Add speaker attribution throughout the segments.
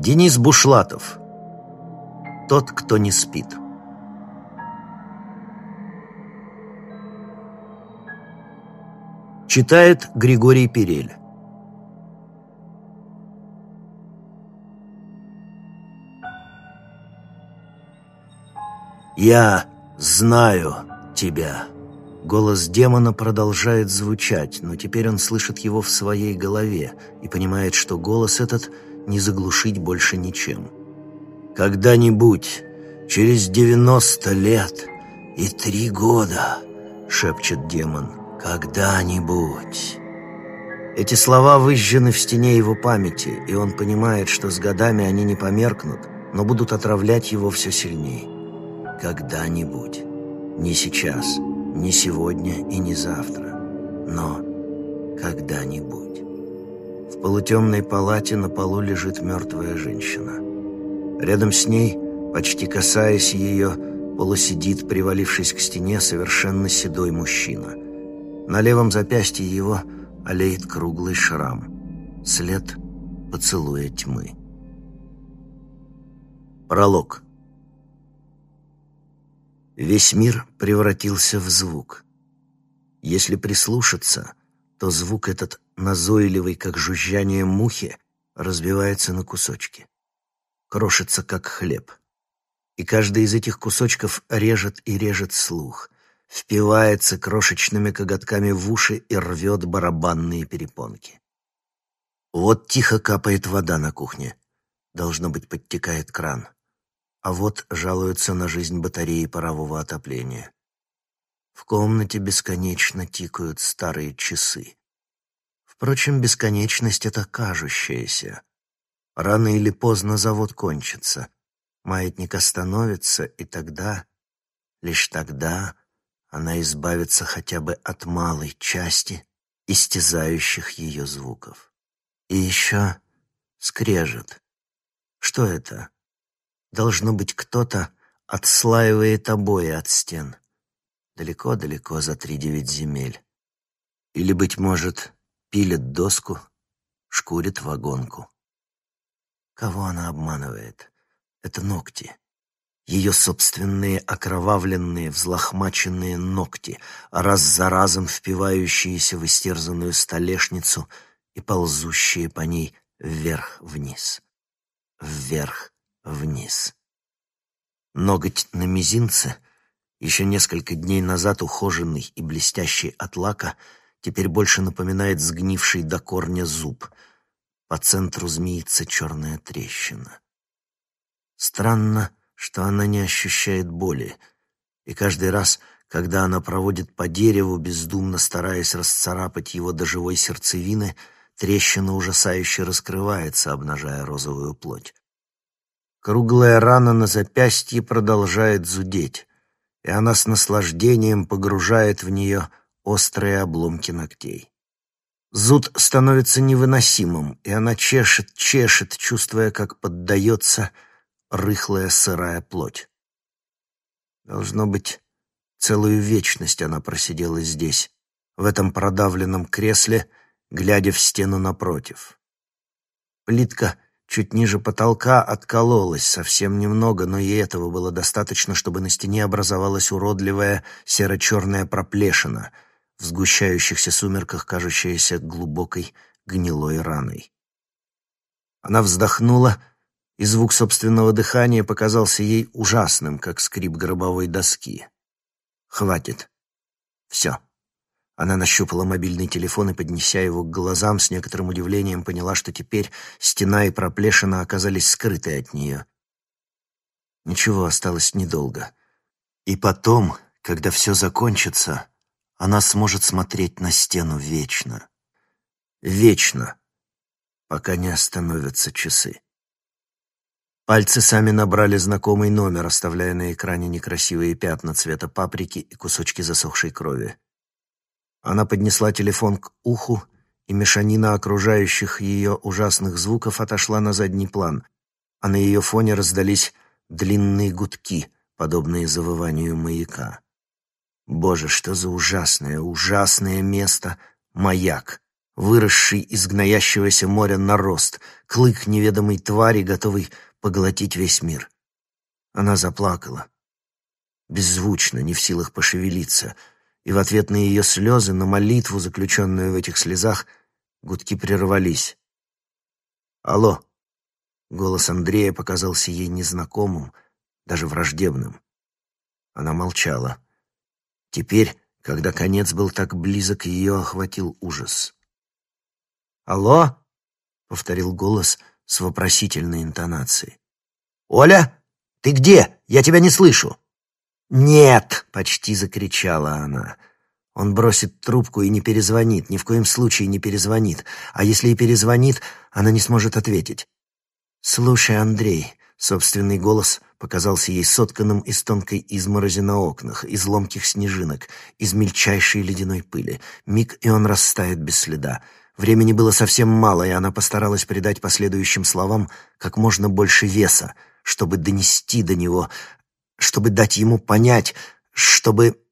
Speaker 1: Денис Бушлатов. Тот, кто не спит. Читает Григорий Перель. «Я знаю тебя». Голос демона продолжает звучать, но теперь он слышит его в своей голове и понимает, что голос этот не заглушить больше ничем. «Когда-нибудь, через девяносто лет и три года», — шепчет демон, — «когда-нибудь». Эти слова выжжены в стене его памяти, и он понимает, что с годами они не померкнут, но будут отравлять его все сильнее. Когда-нибудь. Не сейчас, не сегодня и не завтра, но когда-нибудь. В полутемной палате на полу лежит мертвая женщина. Рядом с ней, почти касаясь ее, полусидит, привалившись к стене, совершенно седой мужчина. На левом запястье его олеет круглый шрам. След поцелуя тьмы. Пролог. Весь мир превратился в звук. Если прислушаться, то звук этот, назойливый, как жужжание мухи, разбивается на кусочки. Крошится, как хлеб. И каждый из этих кусочков режет и режет слух, впивается крошечными коготками в уши и рвет барабанные перепонки. Вот тихо капает вода на кухне. Должно быть, подтекает кран. А вот жалуются на жизнь батареи парового отопления. В комнате бесконечно тикают старые часы. Впрочем, бесконечность — это кажущаяся. Рано или поздно завод кончится. Маятник остановится, и тогда, лишь тогда, она избавится хотя бы от малой части истязающих ее звуков. И еще скрежет. Что это? Должно быть, кто-то отслаивает обои от стен. Далеко-далеко за три девять земель. Или, быть может, пилит доску, шкурит вагонку. Кого она обманывает? Это ногти. Ее собственные окровавленные, взлохмаченные ногти, раз за разом впивающиеся в истерзанную столешницу и ползущие по ней вверх-вниз. Вверх вниз. Ноготь на мизинце, еще несколько дней назад ухоженный и блестящий от лака, теперь больше напоминает сгнивший до корня зуб. По центру змеится черная трещина. Странно, что она не ощущает боли, и каждый раз, когда она проводит по дереву, бездумно стараясь расцарапать его до живой сердцевины, трещина ужасающе раскрывается, обнажая розовую плоть. Круглая рана на запястье продолжает зудеть, и она с наслаждением погружает в нее острые обломки ногтей. Зуд становится невыносимым, и она чешет, чешет, чувствуя, как поддается рыхлая сырая плоть. Должно быть, целую вечность она просидела здесь, в этом продавленном кресле, глядя в стену напротив. Плитка — чуть ниже потолка откололась совсем немного, но и этого было достаточно, чтобы на стене образовалась уродливая серо-черная проплешина, в сгущающихся сумерках кажущаяся глубокой гнилой раной. Она вздохнула, и звук собственного дыхания показался ей ужасным, как скрип гробовой доски. «Хватит. Все». Она нащупала мобильный телефон и, поднеся его к глазам, с некоторым удивлением поняла, что теперь стена и проплешина оказались скрыты от нее. Ничего, осталось недолго. И потом, когда все закончится, она сможет смотреть на стену вечно. Вечно, пока не остановятся часы. Пальцы сами набрали знакомый номер, оставляя на экране некрасивые пятна цвета паприки и кусочки засохшей крови. Она поднесла телефон к уху, и мешанина окружающих ее ужасных звуков отошла на задний план, а на ее фоне раздались длинные гудки, подобные завыванию маяка. Боже, что за ужасное, ужасное место — маяк. выросший из гноящегося моря нарост, клык неведомой твари, готовый поглотить весь мир. Она заплакала. Беззвучно, не в силах пошевелиться, и в ответ на ее слезы, на молитву, заключенную в этих слезах, гудки прервались. «Алло!» Голос Андрея показался ей незнакомым, даже враждебным. Она молчала. Теперь, когда конец был так близок, ее охватил ужас. «Алло?» — повторил голос с вопросительной интонацией. «Оля, ты где? Я тебя не слышу!» «Нет!» — почти закричала она. Он бросит трубку и не перезвонит, ни в коем случае не перезвонит. А если и перезвонит, она не сможет ответить. «Слушай, Андрей», — собственный голос показался ей сотканным из тонкой изморози на окнах, из ломких снежинок, из мельчайшей ледяной пыли. Миг, и он растает без следа. Времени было совсем мало, и она постаралась придать последующим словам как можно больше веса, чтобы донести до него, чтобы дать ему понять, чтобы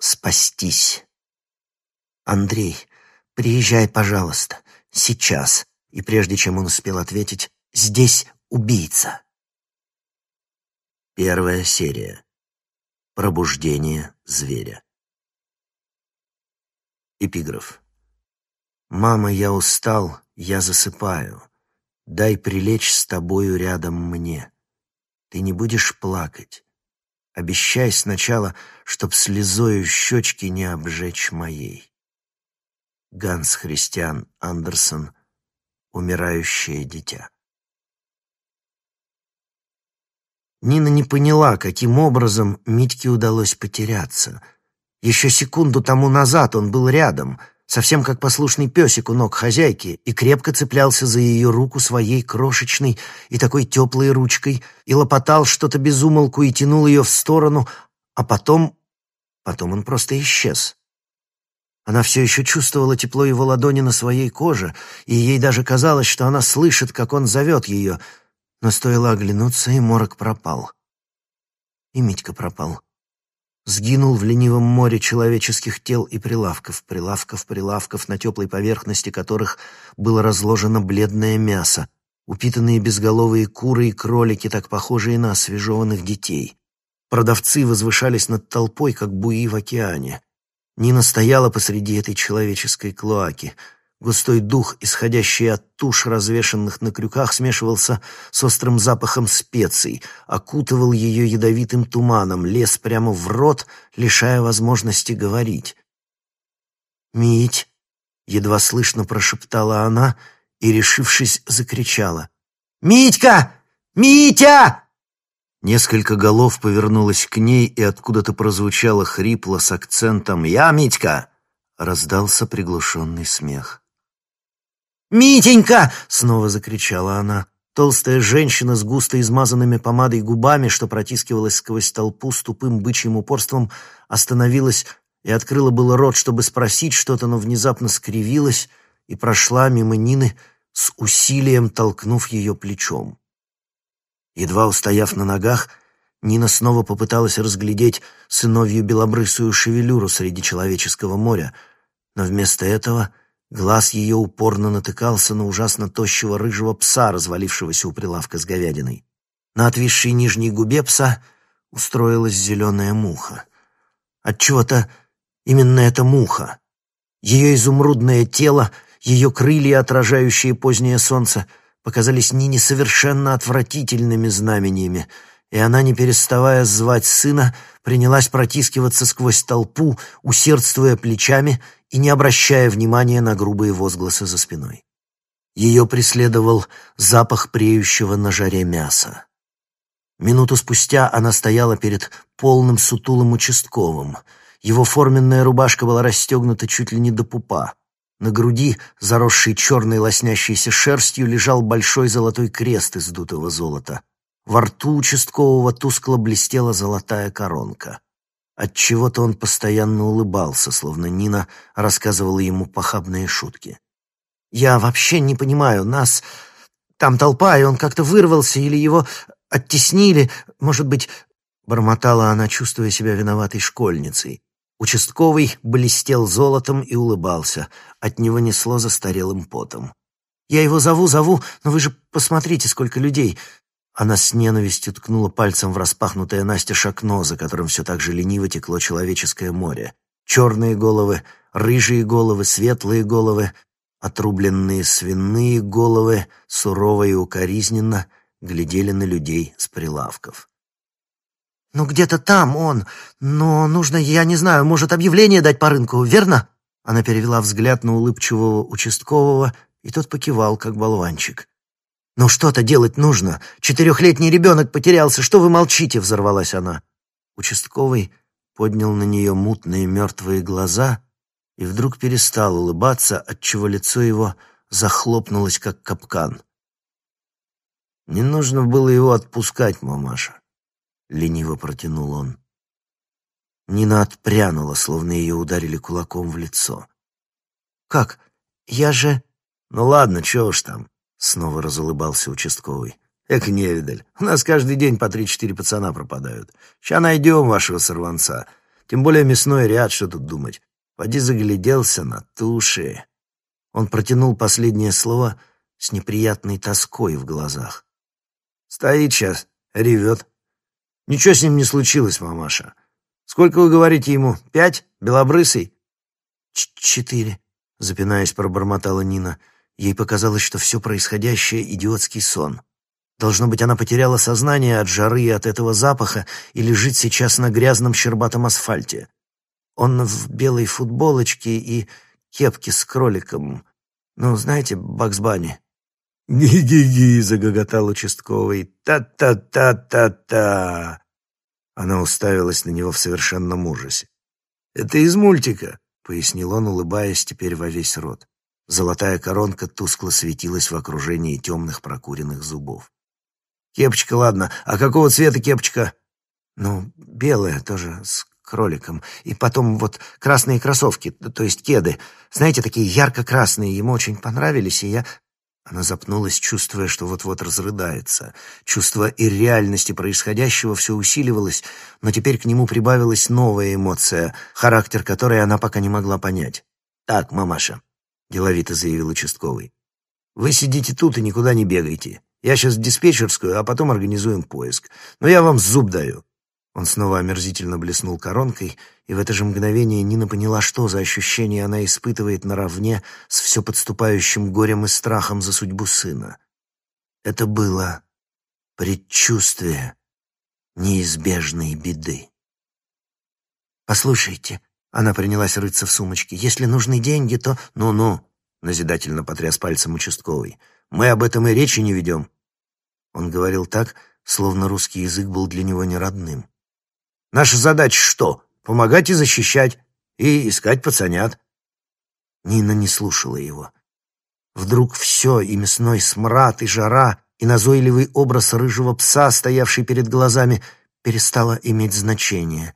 Speaker 1: спастись. «Андрей, приезжай, пожалуйста, сейчас». И прежде чем он успел ответить, «Здесь убийца». Первая серия. Пробуждение зверя. Эпиграф. «Мама, я устал, я засыпаю. Дай прилечь с тобою рядом мне. Ты не будешь плакать. Обещай сначала, чтоб слезою щечки не обжечь моей». Ганс Христиан Андерсон «Умирающее дитя». Нина не поняла, каким образом Митьке удалось потеряться. Еще секунду тому назад он был рядом — совсем как послушный песик у ног хозяйки, и крепко цеплялся за ее руку своей крошечной и такой теплой ручкой, и лопотал что-то безумолку и тянул ее в сторону, а потом... потом он просто исчез. Она все еще чувствовала тепло его ладони на своей коже, и ей даже казалось, что она слышит, как он зовет ее, но стоило оглянуться, и морок пропал. И Митька пропал сгинул в ленивом море человеческих тел и прилавков, прилавков, прилавков, на теплой поверхности которых было разложено бледное мясо, упитанные безголовые куры и кролики, так похожие на освежеванных детей. Продавцы возвышались над толпой, как буи в океане. Нина стояла посреди этой человеческой клоаки — Густой дух, исходящий от туш, развешанных на крюках, смешивался с острым запахом специй, окутывал ее ядовитым туманом, лез прямо в рот, лишая возможности говорить. «Мить!» — едва слышно прошептала она и, решившись, закричала. «Митька! Митя!» Несколько голов повернулось к ней, и откуда-то прозвучало хрипло с акцентом «Я, Митька!» Раздался приглушенный смех. «Митенька!» — снова закричала она. Толстая женщина с густо измазанными помадой губами, что протискивалась сквозь толпу с тупым бычьим упорством, остановилась и открыла было рот, чтобы спросить что-то, но внезапно скривилась и прошла мимо Нины с усилием, толкнув ее плечом. Едва устояв на ногах, Нина снова попыталась разглядеть сыновью белобрысую шевелюру среди человеческого моря, но вместо этого — Глаз ее упорно натыкался на ужасно тощего рыжего пса, развалившегося у прилавка с говядиной. На отвисшей нижней губе пса устроилась зеленая муха. Отчего-то именно эта муха. Ее изумрудное тело, ее крылья, отражающие позднее солнце, показались Нине совершенно отвратительными знамениями, и она, не переставая звать сына, принялась протискиваться сквозь толпу, усердствуя плечами и не обращая внимания на грубые возгласы за спиной. Ее преследовал запах преющего на жаре мяса. Минуту спустя она стояла перед полным сутулым участковым. Его форменная рубашка была расстегнута чуть ли не до пупа. На груди, заросшей черной лоснящейся шерстью, лежал большой золотой крест из дутого золота. Во рту участкового тускло блестела золотая коронка. Отчего-то он постоянно улыбался, словно Нина рассказывала ему похабные шутки. «Я вообще не понимаю, нас... Там толпа, и он как-то вырвался, или его оттеснили, может быть...» Бормотала она, чувствуя себя виноватой школьницей. Участковый блестел золотом и улыбался. От него несло застарелым потом. «Я его зову, зову, но вы же посмотрите, сколько людей!» Она с ненавистью ткнула пальцем в распахнутое настежь окно, за которым все так же лениво текло человеческое море. Черные головы, рыжие головы, светлые головы, отрубленные свиные головы, сурово и укоризненно, глядели на людей с прилавков. «Ну, где-то там он. Но нужно, я не знаю, может, объявление дать по рынку, верно?» Она перевела взгляд на улыбчивого участкового, и тот покивал, как болванчик. «Ну что-то делать нужно. Четырехлетний ребенок потерялся. Что вы молчите?» — взорвалась она. Участковый поднял на нее мутные мертвые глаза и вдруг перестал улыбаться, отчего лицо его захлопнулось, как капкан. «Не нужно было его отпускать, мамаша», — лениво протянул он. Нина отпрянула, словно ее ударили кулаком в лицо. «Как? Я же...» «Ну ладно, чего уж там», — снова разулыбался участковый. «Эк, невидаль, у нас каждый день по три-четыре пацана пропадают. Ща найдем вашего сорванца. Тем более мясной ряд, что тут думать. Поди загляделся на туши». Он протянул последнее слово с неприятной тоской в глазах. «Стоит сейчас, ревет. Ничего с ним не случилось, мамаша. Сколько вы говорите ему? Пять? Белобрысый?» «Четыре», — запинаясь, пробормотала Нина. Ей показалось, что все происходящее — идиотский сон. Должно быть, она потеряла сознание от жары и от этого запаха и лежит сейчас на грязном щербатом асфальте. Он в белой футболочке и кепке с кроликом. Ну, знаете, Бакс Банни. «Ги-ги-ги!» — загоготал участковый. «Та-та-та-та-та!» Она уставилась на него в совершенном ужасе. «Это из мультика», — пояснил он, улыбаясь теперь во весь рот. Золотая коронка тускло светилась в окружении темных прокуренных зубов. «Кепочка, ладно. А какого цвета кепочка?» «Ну, белая тоже, с кроликом. И потом вот красные кроссовки, то есть кеды. Знаете, такие ярко-красные. Ему очень понравились, и я...» Она запнулась, чувствуя, что вот-вот разрыдается. Чувство и реальности происходящего все усиливалось, но теперь к нему прибавилась новая эмоция, характер которой она пока не могла понять. «Так, мамаша», — деловито заявил участковый, — «вы сидите тут и никуда не бегайте. Я сейчас в диспетчерскую, а потом организуем поиск. Но я вам зуб даю. Он снова омерзительно блеснул коронкой, и в это же мгновение Нина поняла, что за ощущение она испытывает наравне с все подступающим горем и страхом за судьбу сына. Это было предчувствие неизбежной беды. «Послушайте», — она принялась рыться в сумочке, — «если нужны деньги, то...» «Ну-ну», — назидательно потряс пальцем участковый, — «мы об этом и речи не ведем». Он говорил так, словно русский язык был для него неродным. Наша задача что? Помогать и защищать, и искать пацанят. Нина не слушала его. Вдруг все, и мясной смрад, и жара, и назойливый образ рыжего пса, стоявший перед глазами, перестало иметь значение.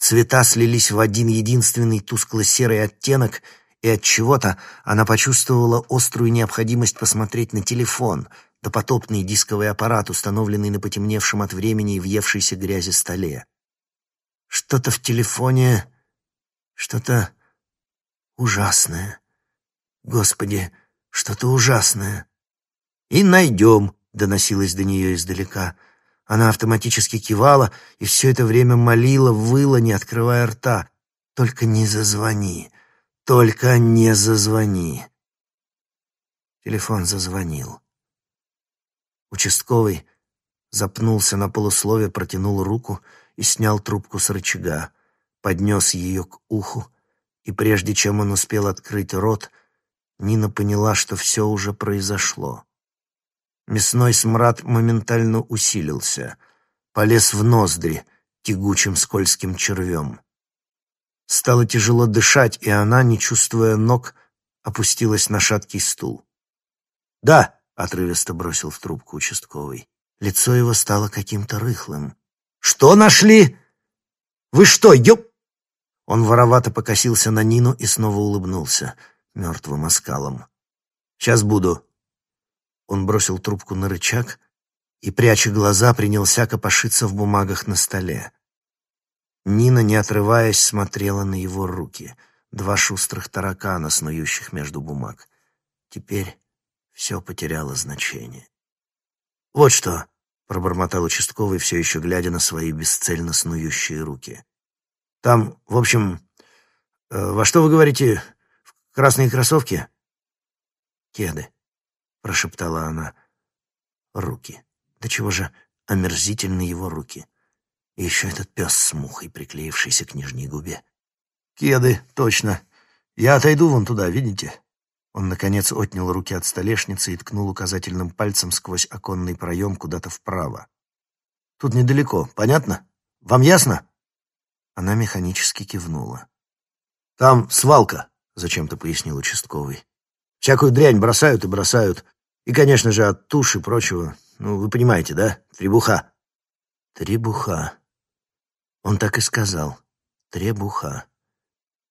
Speaker 1: Цвета слились в один единственный тускло-серый оттенок, и от чего-то она почувствовала острую необходимость посмотреть на телефон, допотопный дисковый аппарат, установленный на потемневшем от времени и въевшейся грязи столе. Что-то в телефоне, что-то ужасное. Господи, что-то ужасное. «И найдем», — доносилось до нее издалека. Она автоматически кивала и все это время молила, выла, не открывая рта. «Только не зазвони, только не зазвони». Телефон зазвонил. Участковый запнулся на полуслове, протянул руку — и снял трубку с рычага, поднес ее к уху, и прежде чем он успел открыть рот, Нина поняла, что все уже произошло. Мясной смрад моментально усилился, полез в ноздри тягучим скользким червем. Стало тяжело дышать, и она, не чувствуя ног, опустилась на шаткий стул. «Да!» — отрывисто бросил в трубку участковый. Лицо его стало каким-то рыхлым. «Что нашли? Вы что, ёп...» Он воровато покосился на Нину и снова улыбнулся мертвым оскалом. «Сейчас буду». Он бросил трубку на рычаг и, пряча глаза, принялся копошиться в бумагах на столе. Нина, не отрываясь, смотрела на его руки. Два шустрых таракана, снующих между бумаг. Теперь все потеряло значение. «Вот что», — пробормотал участковый, все еще глядя на свои бесцельно снующие руки. «Там, в общем, э, во что вы говорите? В красные кроссовки?» «Кеды», — прошептала она. «Руки. Да чего же омерзительны его руки. И еще этот пес с мухой, приклеившийся к нижней губе. «Кеды, точно. Я отойду вон туда, видите?» Он, наконец, отнял руки от столешницы и ткнул указательным пальцем сквозь оконный проем куда-то вправо. «Тут недалеко, понятно? Вам ясно?» Она механически кивнула. «Там свалка», — зачем-то пояснил участковый. «Всякую дрянь бросают и бросают. И, конечно же, от туши и прочего. Ну, вы понимаете, да? Требуха». «Требуха». Он так и сказал. «Требуха».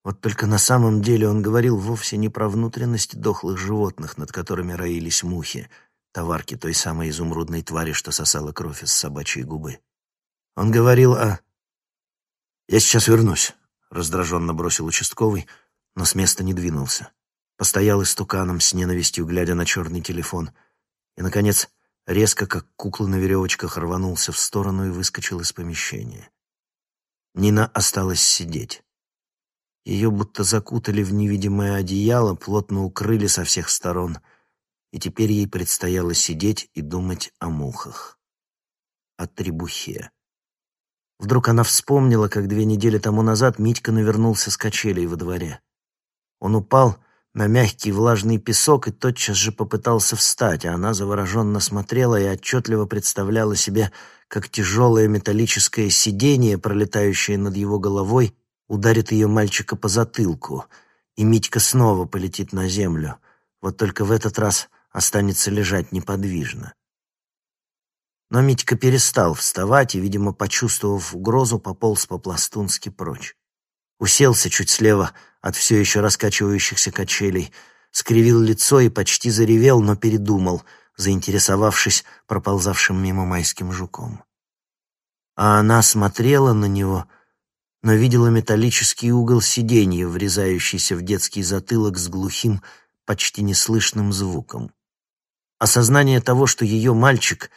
Speaker 1: Вот только на самом деле он говорил вовсе не про внутренности дохлых животных, над которыми роились мухи, товарки той самой изумрудной твари, что сосала кровь из собачьей губы. Он говорил о... «Я сейчас вернусь», — раздраженно бросил участковый, но с места не двинулся. Постоял истуканом с ненавистью, глядя на черный телефон. И, наконец, резко, как кукла на веревочках, рванулся в сторону и выскочил из помещения. Нина осталась сидеть. Ее будто закутали в невидимое одеяло, плотно укрыли со всех сторон, и теперь ей предстояло сидеть и думать о мухах, о требухе. Вдруг она вспомнила, как две недели тому назад Митька навернулся с качелей во дворе. Он упал на мягкий влажный песок и тотчас же попытался встать, а она завороженно смотрела и отчетливо представляла себе, как тяжелое металлическое сиденье, пролетающее над его головой, ударит ее мальчика по затылку, и Митька снова полетит на землю, вот только в этот раз останется лежать неподвижно. Но Митька перестал вставать и, видимо, почувствовав угрозу, пополз по-пластунски прочь. Уселся чуть слева от все еще раскачивающихся качелей, скривил лицо и почти заревел, но передумал, заинтересовавшись проползавшим мимо майским жуком. А она смотрела на него — но видела металлический угол сиденья, врезающийся в детский затылок с глухим, почти неслышным звуком. Осознание того, что ее мальчик,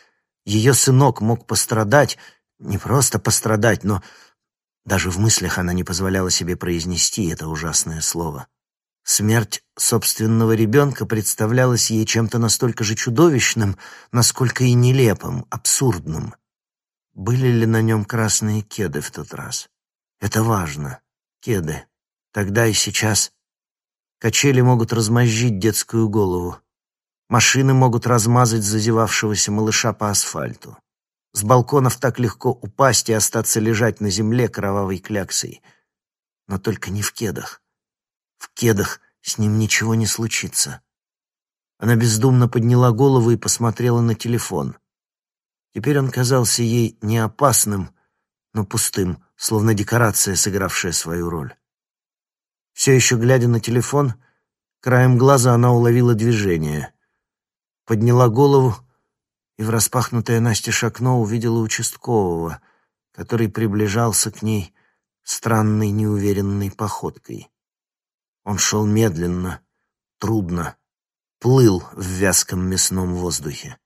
Speaker 1: ее сынок мог пострадать, не просто пострадать, но даже в мыслях она не позволяла себе произнести это ужасное слово. Смерть собственного ребенка представлялась ей чем-то настолько же чудовищным, насколько и нелепым, абсурдным. Были ли на нем красные кеды в тот раз? Это важно. Кеды. Тогда и сейчас. Качели могут размозжить детскую голову. Машины могут размазать зазевавшегося малыша по асфальту. С балконов так легко упасть и остаться лежать на земле кровавой кляксой. Но только не в кедах. В кедах с ним ничего не случится. Она бездумно подняла голову и посмотрела на телефон. Теперь он казался ей не опасным, но пустым, словно декорация, сыгравшая свою роль. Все еще глядя на телефон, краем глаза она уловила движение. Подняла голову и в распахнутое настежь окно увидела участкового, который приближался к ней странной неуверенной походкой. Он шел медленно, трудно, плыл в вязком мясном воздухе.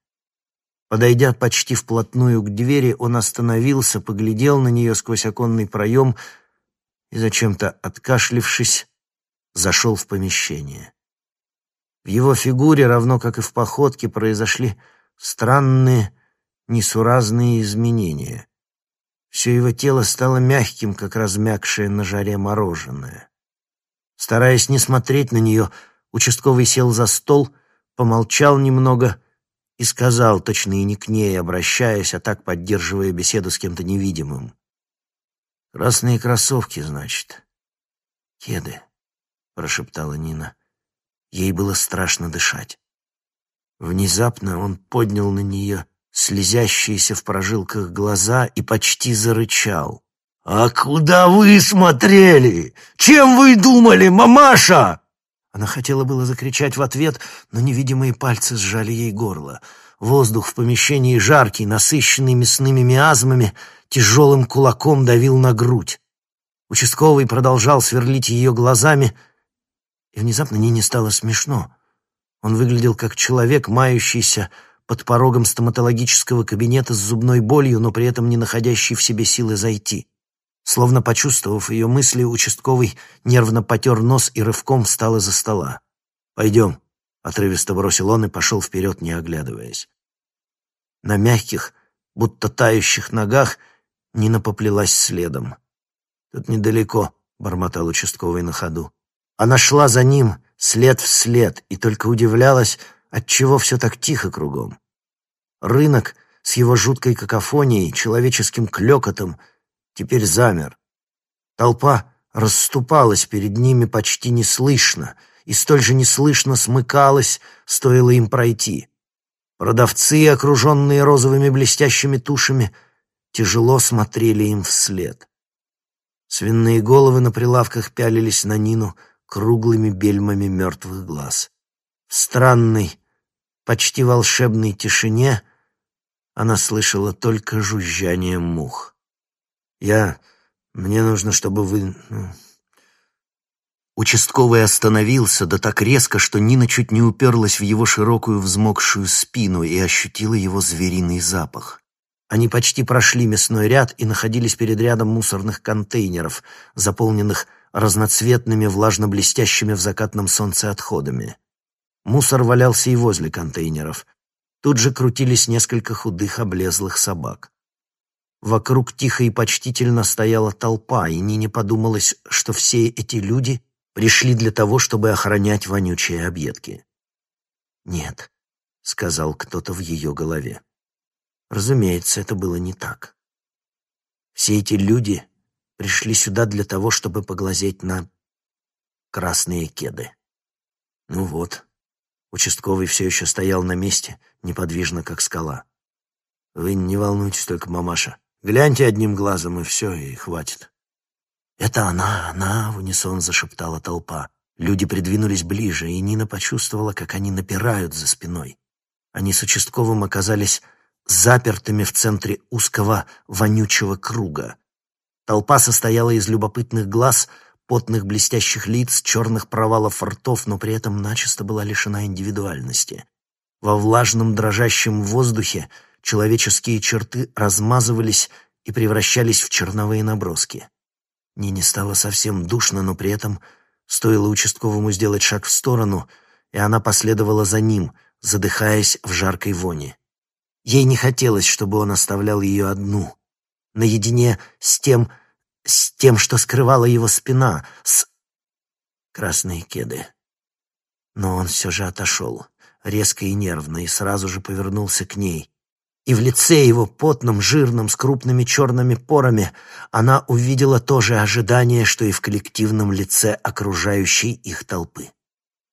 Speaker 1: Подойдя почти вплотную к двери, он остановился, поглядел на нее сквозь оконный проем и, зачем-то откашлившись, зашел в помещение. В его фигуре, равно как и в походке, произошли странные, несуразные изменения. Все его тело стало мягким, как размягшее на жаре мороженое. Стараясь не смотреть на нее, участковый сел за стол, помолчал немного — и сказал, точно и не к ней обращаясь, а так поддерживая беседу с кем-то невидимым. «Красные кроссовки, значит?» «Кеды», — прошептала Нина. Ей было страшно дышать. Внезапно он поднял на нее слезящиеся в прожилках глаза и почти зарычал. «А куда вы смотрели? Чем вы думали, мамаша?» Она хотела было закричать в ответ, но невидимые пальцы сжали ей горло. Воздух в помещении жаркий, насыщенный мясными миазмами, тяжелым кулаком давил на грудь. Участковый продолжал сверлить ее глазами, и внезапно Нине стало смешно. Он выглядел как человек, мающийся под порогом стоматологического кабинета с зубной болью, но при этом не находящий в себе силы зайти. Словно почувствовав ее мысли, участковый нервно потер нос и рывком встал из-за стола. «Пойдем», — отрывисто бросил он и пошел вперед, не оглядываясь. На мягких, будто тающих ногах Нина поплелась следом. «Тут недалеко», — бормотал участковый на ходу. Она шла за ним, след в след, и только удивлялась, отчего все так тихо кругом. Рынок с его жуткой какофонией, человеческим клёкотом — теперь замер. Толпа расступалась перед ними почти неслышно и столь же неслышно смыкалась, стоило им пройти. Продавцы, окруженные розовыми блестящими тушами, тяжело смотрели им вслед. Свиные головы на прилавках пялились на Нину круглыми бельмами мертвых глаз. В странной, почти волшебной тишине она слышала только жужжание мух. Я... Мне нужно, чтобы вы... Ну... Участковый остановился, да так резко, что Нина чуть не уперлась в его широкую взмокшую спину и ощутила его звериный запах. Они почти прошли мясной ряд и находились перед рядом мусорных контейнеров, заполненных разноцветными влажно-блестящими в закатном солнце отходами. Мусор валялся и возле контейнеров. Тут же крутились несколько худых облезлых собак. Вокруг тихо и почтительно стояла толпа, и Нине подумалось, что все эти люди пришли для того, чтобы охранять вонючие объедки. «Нет», — сказал кто-то в ее голове. Разумеется, это было не так. Все эти люди пришли сюда для того, чтобы поглазеть на красные кеды. Ну вот, участковый все еще стоял на месте, неподвижно, как скала. «Вы не волнуйтесь только, мамаша», Гляньте одним глазом, и все, и хватит. «Это она, она!» — в унисон зашептала толпа. Люди придвинулись ближе, и Нина почувствовала, как они напирают за спиной. Они с участковым оказались запертыми в центре узкого вонючего круга. Толпа состояла из любопытных глаз, потных блестящих лиц, черных провалов ртов, но при этом начисто была лишена индивидуальности. Во влажном дрожащем воздухе человеческие черты размазывались и превращались в черновые наброски. Нине стало совсем душно, но при этом стоило участковому сделать шаг в сторону, и она последовала за ним, задыхаясь в жаркой воне. Ей не хотелось, чтобы он оставлял ее одну, наедине с тем, с тем, что скрывала его спина, с... Красные кеды. Но он все же отошел, резко и нервно, и сразу же повернулся к ней и в лице его, потном, жирном, с крупными черными порами, она увидела то же ожидание, что и в коллективном лице окружающей их толпы.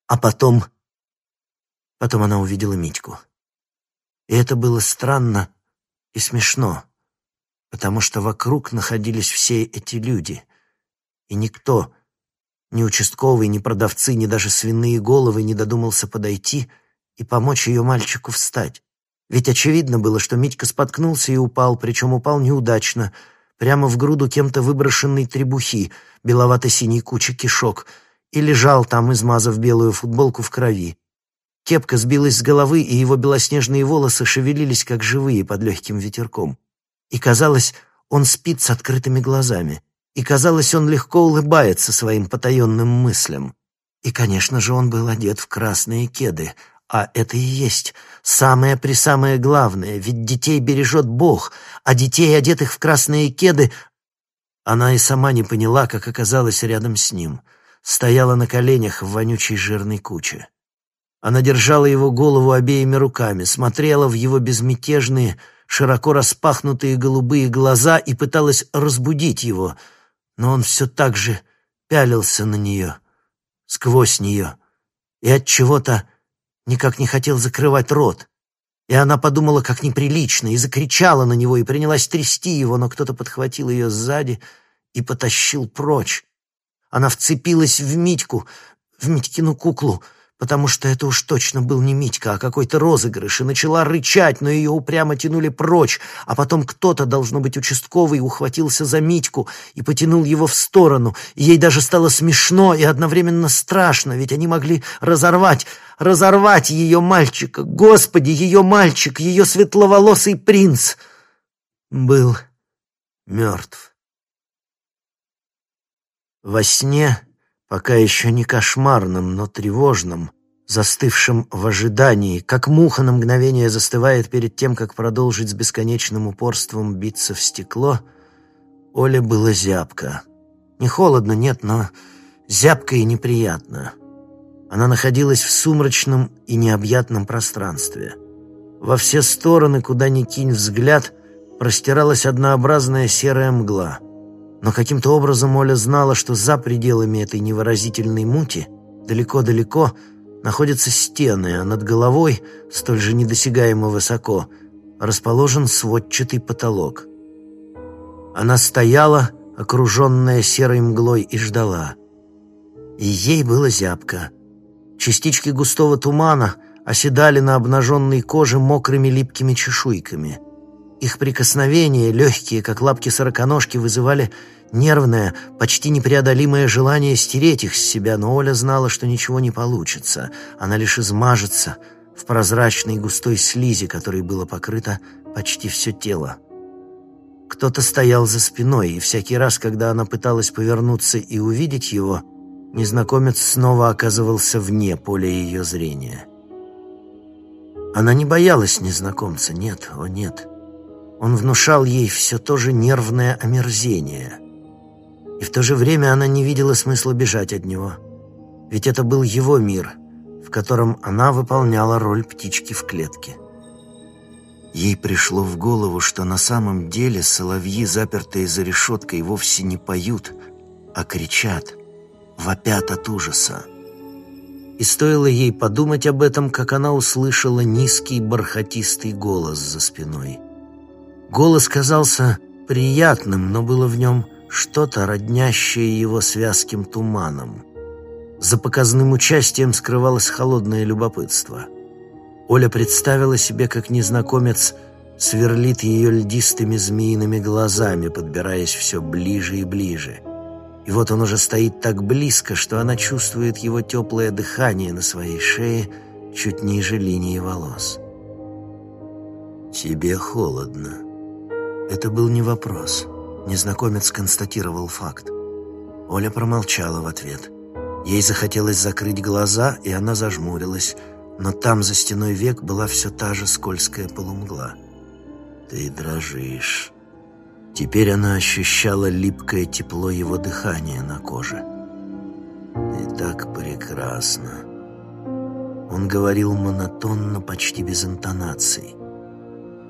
Speaker 1: А потом... Потом она увидела Митьку. И это было странно и смешно, потому что вокруг находились все эти люди, и никто, ни участковый, ни продавцы, ни даже свиные головы не додумался подойти и помочь ее мальчику встать. Ведь очевидно было, что Митька споткнулся и упал, причем упал неудачно, прямо в груду кем-то выброшенной требухи, беловато-синей кучи кишок, и лежал там, измазав белую футболку в крови. Кепка сбилась с головы, и его белоснежные волосы шевелились, как живые, под легким ветерком. И казалось, он спит с открытыми глазами. И казалось, он легко улыбается своим потаенным мыслям. И, конечно же, он был одет в красные кеды — а это и есть самое-пресамое главное, ведь детей бережет Бог, а детей, одетых в красные кеды... Она и сама не поняла, как оказалась рядом с ним. Стояла на коленях в вонючей жирной куче. Она держала его голову обеими руками, смотрела в его безмятежные, широко распахнутые голубые глаза и пыталась разбудить его, но он все так же пялился на нее, сквозь нее, и от чего-то никак не хотел закрывать рот. И она подумала, как неприлично, и закричала на него, и принялась трясти его, но кто-то подхватил ее сзади и потащил прочь. Она вцепилась в Митьку, в Митькину куклу, потому что это уж точно был не Митька, а какой-то розыгрыш, и начала рычать, но ее упрямо тянули прочь, а потом кто-то, должно быть участковый, ухватился за Митьку и потянул его в сторону, и ей даже стало смешно и одновременно страшно, ведь они могли разорвать, разорвать ее мальчика. Господи, ее мальчик, ее светловолосый принц был мертв. Во сне пока еще не кошмарным, но тревожным, застывшим в ожидании, как муха на мгновение застывает перед тем, как продолжить с бесконечным упорством биться в стекло, Оле было зябко. Не холодно, нет, но зябко и неприятно. Она находилась в сумрачном и необъятном пространстве. Во все стороны, куда ни кинь взгляд, простиралась однообразная серая мгла — но каким-то образом Оля знала, что за пределами этой невыразительной мути, далеко-далеко, находятся стены, а над головой, столь же недосягаемо высоко, расположен сводчатый потолок. Она стояла, окруженная серой мглой, и ждала. И ей было зябко. Частички густого тумана оседали на обнаженной коже мокрыми липкими чешуйками — их прикосновения, легкие, как лапки сороконожки, вызывали нервное, почти непреодолимое желание стереть их с себя, но Оля знала, что ничего не получится. Она лишь измажется в прозрачной густой слизи, которой было покрыто почти все тело. Кто-то стоял за спиной, и всякий раз, когда она пыталась повернуться и увидеть его, незнакомец снова оказывался вне поля ее зрения. Она не боялась незнакомца, нет, о нет. Он внушал ей все то же нервное омерзение. И в то же время она не видела смысла бежать от него. Ведь это был его мир, в котором она выполняла роль птички в клетке. Ей пришло в голову, что на самом деле соловьи, запертые за решеткой, вовсе не поют, а кричат, вопят от ужаса. И стоило ей подумать об этом, как она услышала низкий бархатистый голос за спиной — Голос казался приятным, но было в нем что-то, роднящее его с вязким туманом. За показным участием скрывалось холодное любопытство. Оля представила себе, как незнакомец сверлит ее льдистыми змеиными глазами, подбираясь все ближе и ближе. И вот он уже стоит так близко, что она чувствует его теплое дыхание на своей шее чуть ниже линии волос. «Тебе холодно», это был не вопрос. Незнакомец констатировал факт. Оля промолчала в ответ. Ей захотелось закрыть глаза, и она зажмурилась, но там за стеной век была все та же скользкая полумгла. «Ты дрожишь». Теперь она ощущала липкое тепло его дыхания на коже. «Ты так прекрасна». Он говорил монотонно, почти без интонаций.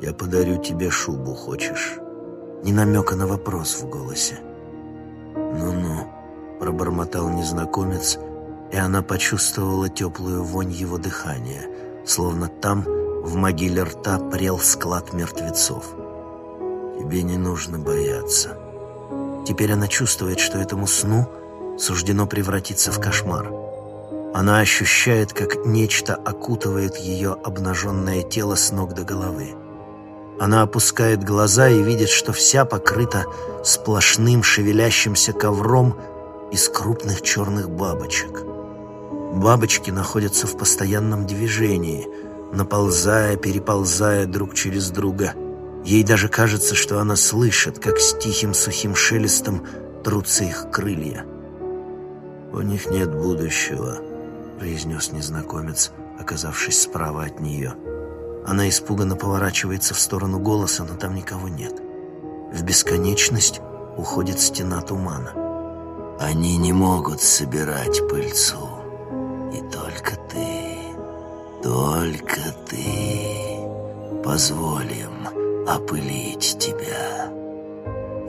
Speaker 1: «Я подарю тебе шубу, хочешь?» Ни намека на вопрос в голосе. «Ну-ну», — пробормотал незнакомец, и она почувствовала теплую вонь его дыхания, словно там, в могиле рта, прел склад мертвецов. «Тебе не нужно бояться». Теперь она чувствует, что этому сну суждено превратиться в кошмар. Она ощущает, как нечто окутывает ее обнаженное тело с ног до головы. Она опускает глаза и видит, что вся покрыта сплошным шевелящимся ковром из крупных черных бабочек. Бабочки находятся в постоянном движении, наползая, переползая друг через друга. Ей даже кажется, что она слышит, как с тихим сухим шелестом трутся их крылья. «У них нет будущего», — произнес незнакомец, оказавшись справа от нее. Она испуганно поворачивается в сторону голоса, но там никого нет. В бесконечность уходит стена тумана. Они не могут собирать пыльцу. И только ты, только ты позволим опылить тебя.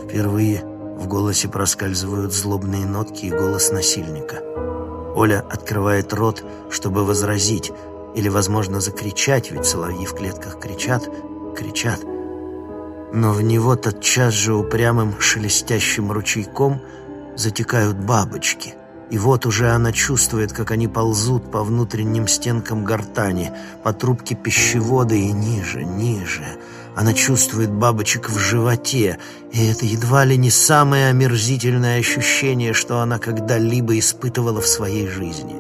Speaker 1: Впервые в голосе проскальзывают злобные нотки и голос насильника. Оля открывает рот, чтобы возразить, или, возможно, закричать, ведь соловьи в клетках кричат, кричат. Но в него тотчас же упрямым шелестящим ручейком затекают бабочки, И вот уже она чувствует, как они ползут по внутренним стенкам гортани, по трубке пищевода и ниже, ниже. Она чувствует бабочек в животе, и это едва ли не самое омерзительное ощущение, что она когда-либо испытывала в своей жизни.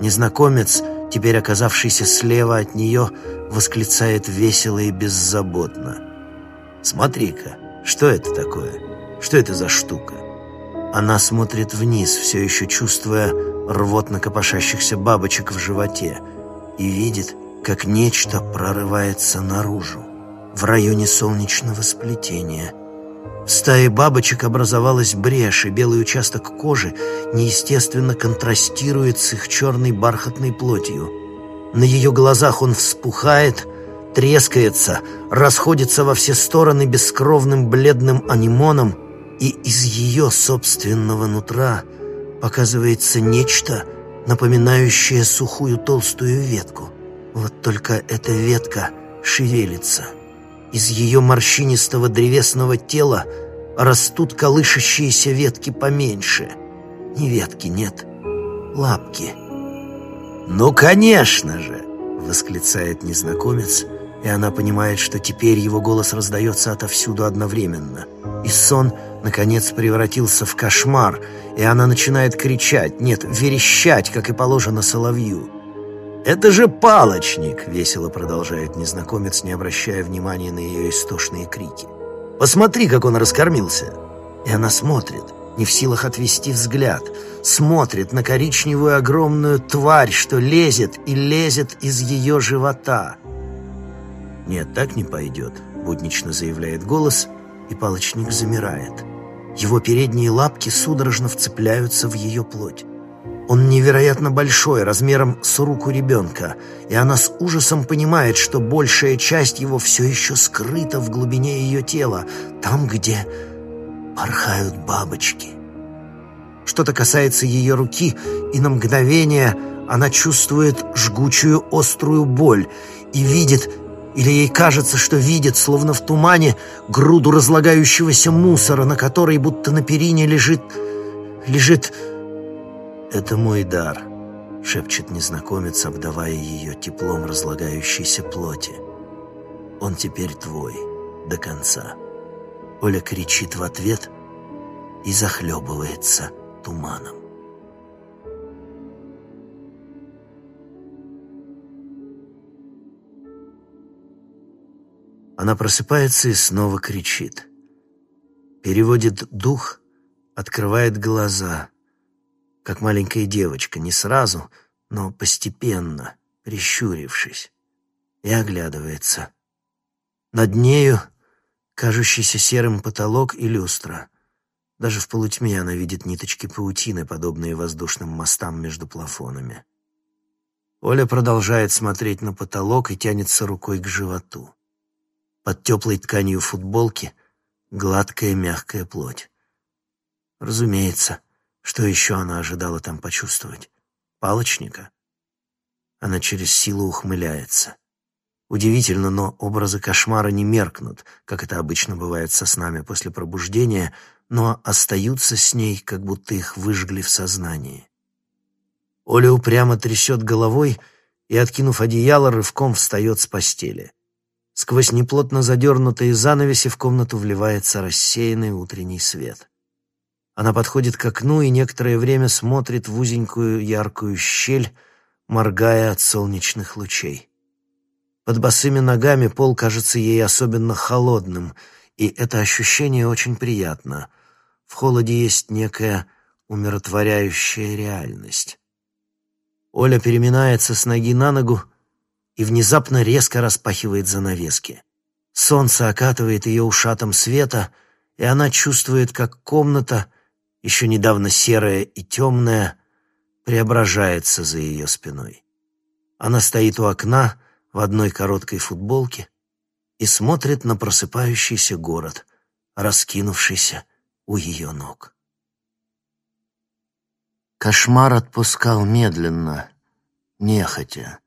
Speaker 1: Незнакомец, теперь оказавшийся слева от нее, восклицает весело и беззаботно. «Смотри-ка, что это такое? Что это за штука?» Она смотрит вниз, все еще чувствуя рвотно копошащихся бабочек в животе, и видит, как нечто прорывается наружу, в районе солнечного сплетения. В стае бабочек образовалась брешь, и белый участок кожи неестественно контрастирует с их черной бархатной плотью. На ее глазах он вспухает, трескается, расходится во все стороны бескровным бледным анимоном, и из ее собственного нутра показывается нечто, напоминающее сухую толстую ветку. Вот только эта ветка шевелится. Из ее морщинистого древесного тела растут колышащиеся ветки поменьше. Не ветки, нет, лапки. «Ну, конечно же!» — восклицает незнакомец, и она понимает, что теперь его голос раздается отовсюду одновременно. И сон — наконец превратился в кошмар, и она начинает кричать, нет, верещать, как и положено соловью. «Это же палочник!» — весело продолжает незнакомец, не обращая внимания на ее истошные крики. «Посмотри, как он раскормился!» И она смотрит, не в силах отвести взгляд, смотрит на коричневую огромную тварь, что лезет и лезет из ее живота. «Нет, так не пойдет», — буднично заявляет голос, и палочник замирает. Его передние лапки судорожно вцепляются в ее плоть. Он невероятно большой, размером с руку ребенка, и она с ужасом понимает, что большая часть его все еще скрыта в глубине ее тела, там, где порхают бабочки. Что-то касается ее руки, и на мгновение она чувствует жгучую острую боль и видит, или ей кажется, что видит, словно в тумане, груду разлагающегося мусора, на которой будто на перине лежит... лежит... «Это мой дар», — шепчет незнакомец, обдавая ее теплом разлагающейся плоти. «Он теперь твой, до конца». Оля кричит в ответ и захлебывается туманом. Она просыпается и снова кричит. Переводит дух, открывает глаза, как маленькая девочка, не сразу, но постепенно, прищурившись, и оглядывается. Над нею кажущийся серым потолок и люстра. Даже в полутьме она видит ниточки паутины, подобные воздушным мостам между плафонами. Оля продолжает смотреть на потолок и тянется рукой к животу. Под теплой тканью футболки гладкая мягкая плоть. Разумеется, что еще она ожидала там почувствовать? Палочника? Она через силу ухмыляется. Удивительно, но образы кошмара не меркнут, как это обычно бывает со снами после пробуждения, но остаются с ней, как будто их выжгли в сознании. Оля упрямо трясет головой и, откинув одеяло, рывком встает с постели. Сквозь неплотно задернутые занавеси в комнату вливается рассеянный утренний свет. Она подходит к окну и некоторое время смотрит в узенькую яркую щель, моргая от солнечных лучей. Под босыми ногами пол кажется ей особенно холодным, и это ощущение очень приятно. В холоде есть некая умиротворяющая реальность. Оля переминается с ноги на ногу, и внезапно резко распахивает занавески. Солнце окатывает ее ушатом света, и она чувствует, как комната, еще недавно серая и темная, преображается за ее спиной. Она стоит у окна в одной короткой футболке и смотрит на просыпающийся город, раскинувшийся у ее ног. Кошмар отпускал медленно, нехотя.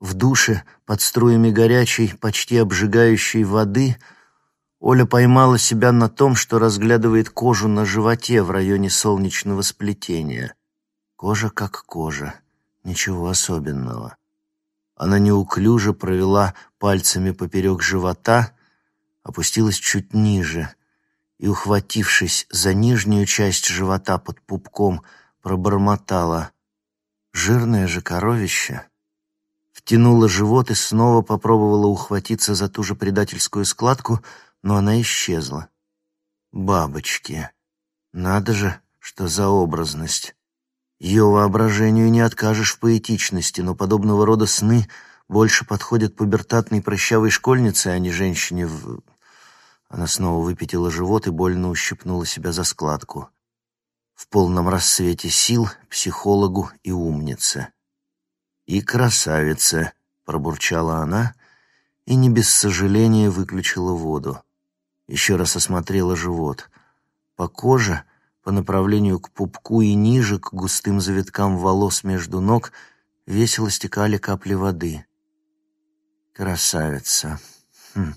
Speaker 1: В душе, под струями горячей, почти обжигающей воды, Оля поймала себя на том, что разглядывает кожу на животе в районе солнечного сплетения. Кожа как кожа, ничего особенного. Она неуклюже провела пальцами поперек живота, опустилась чуть ниже и, ухватившись за нижнюю часть живота под пупком, пробормотала. Жирное же коровище. Втянула живот и снова попробовала ухватиться за ту же предательскую складку, но она исчезла. Бабочки. Надо же, что за образность. Ее воображению не откажешь в поэтичности, но подобного рода сны больше подходят пубертатной прыщавой школьнице, а не женщине в... Она снова выпятила живот и больно ущипнула себя за складку. В полном рассвете сил психологу и умнице. «И красавица», — пробурчала она, и не без сожаления выключила воду. Еще раз осмотрела живот. По коже, по направлению к пупку и ниже, к густым завиткам волос между ног, весело стекали капли воды. Красавица. Хм.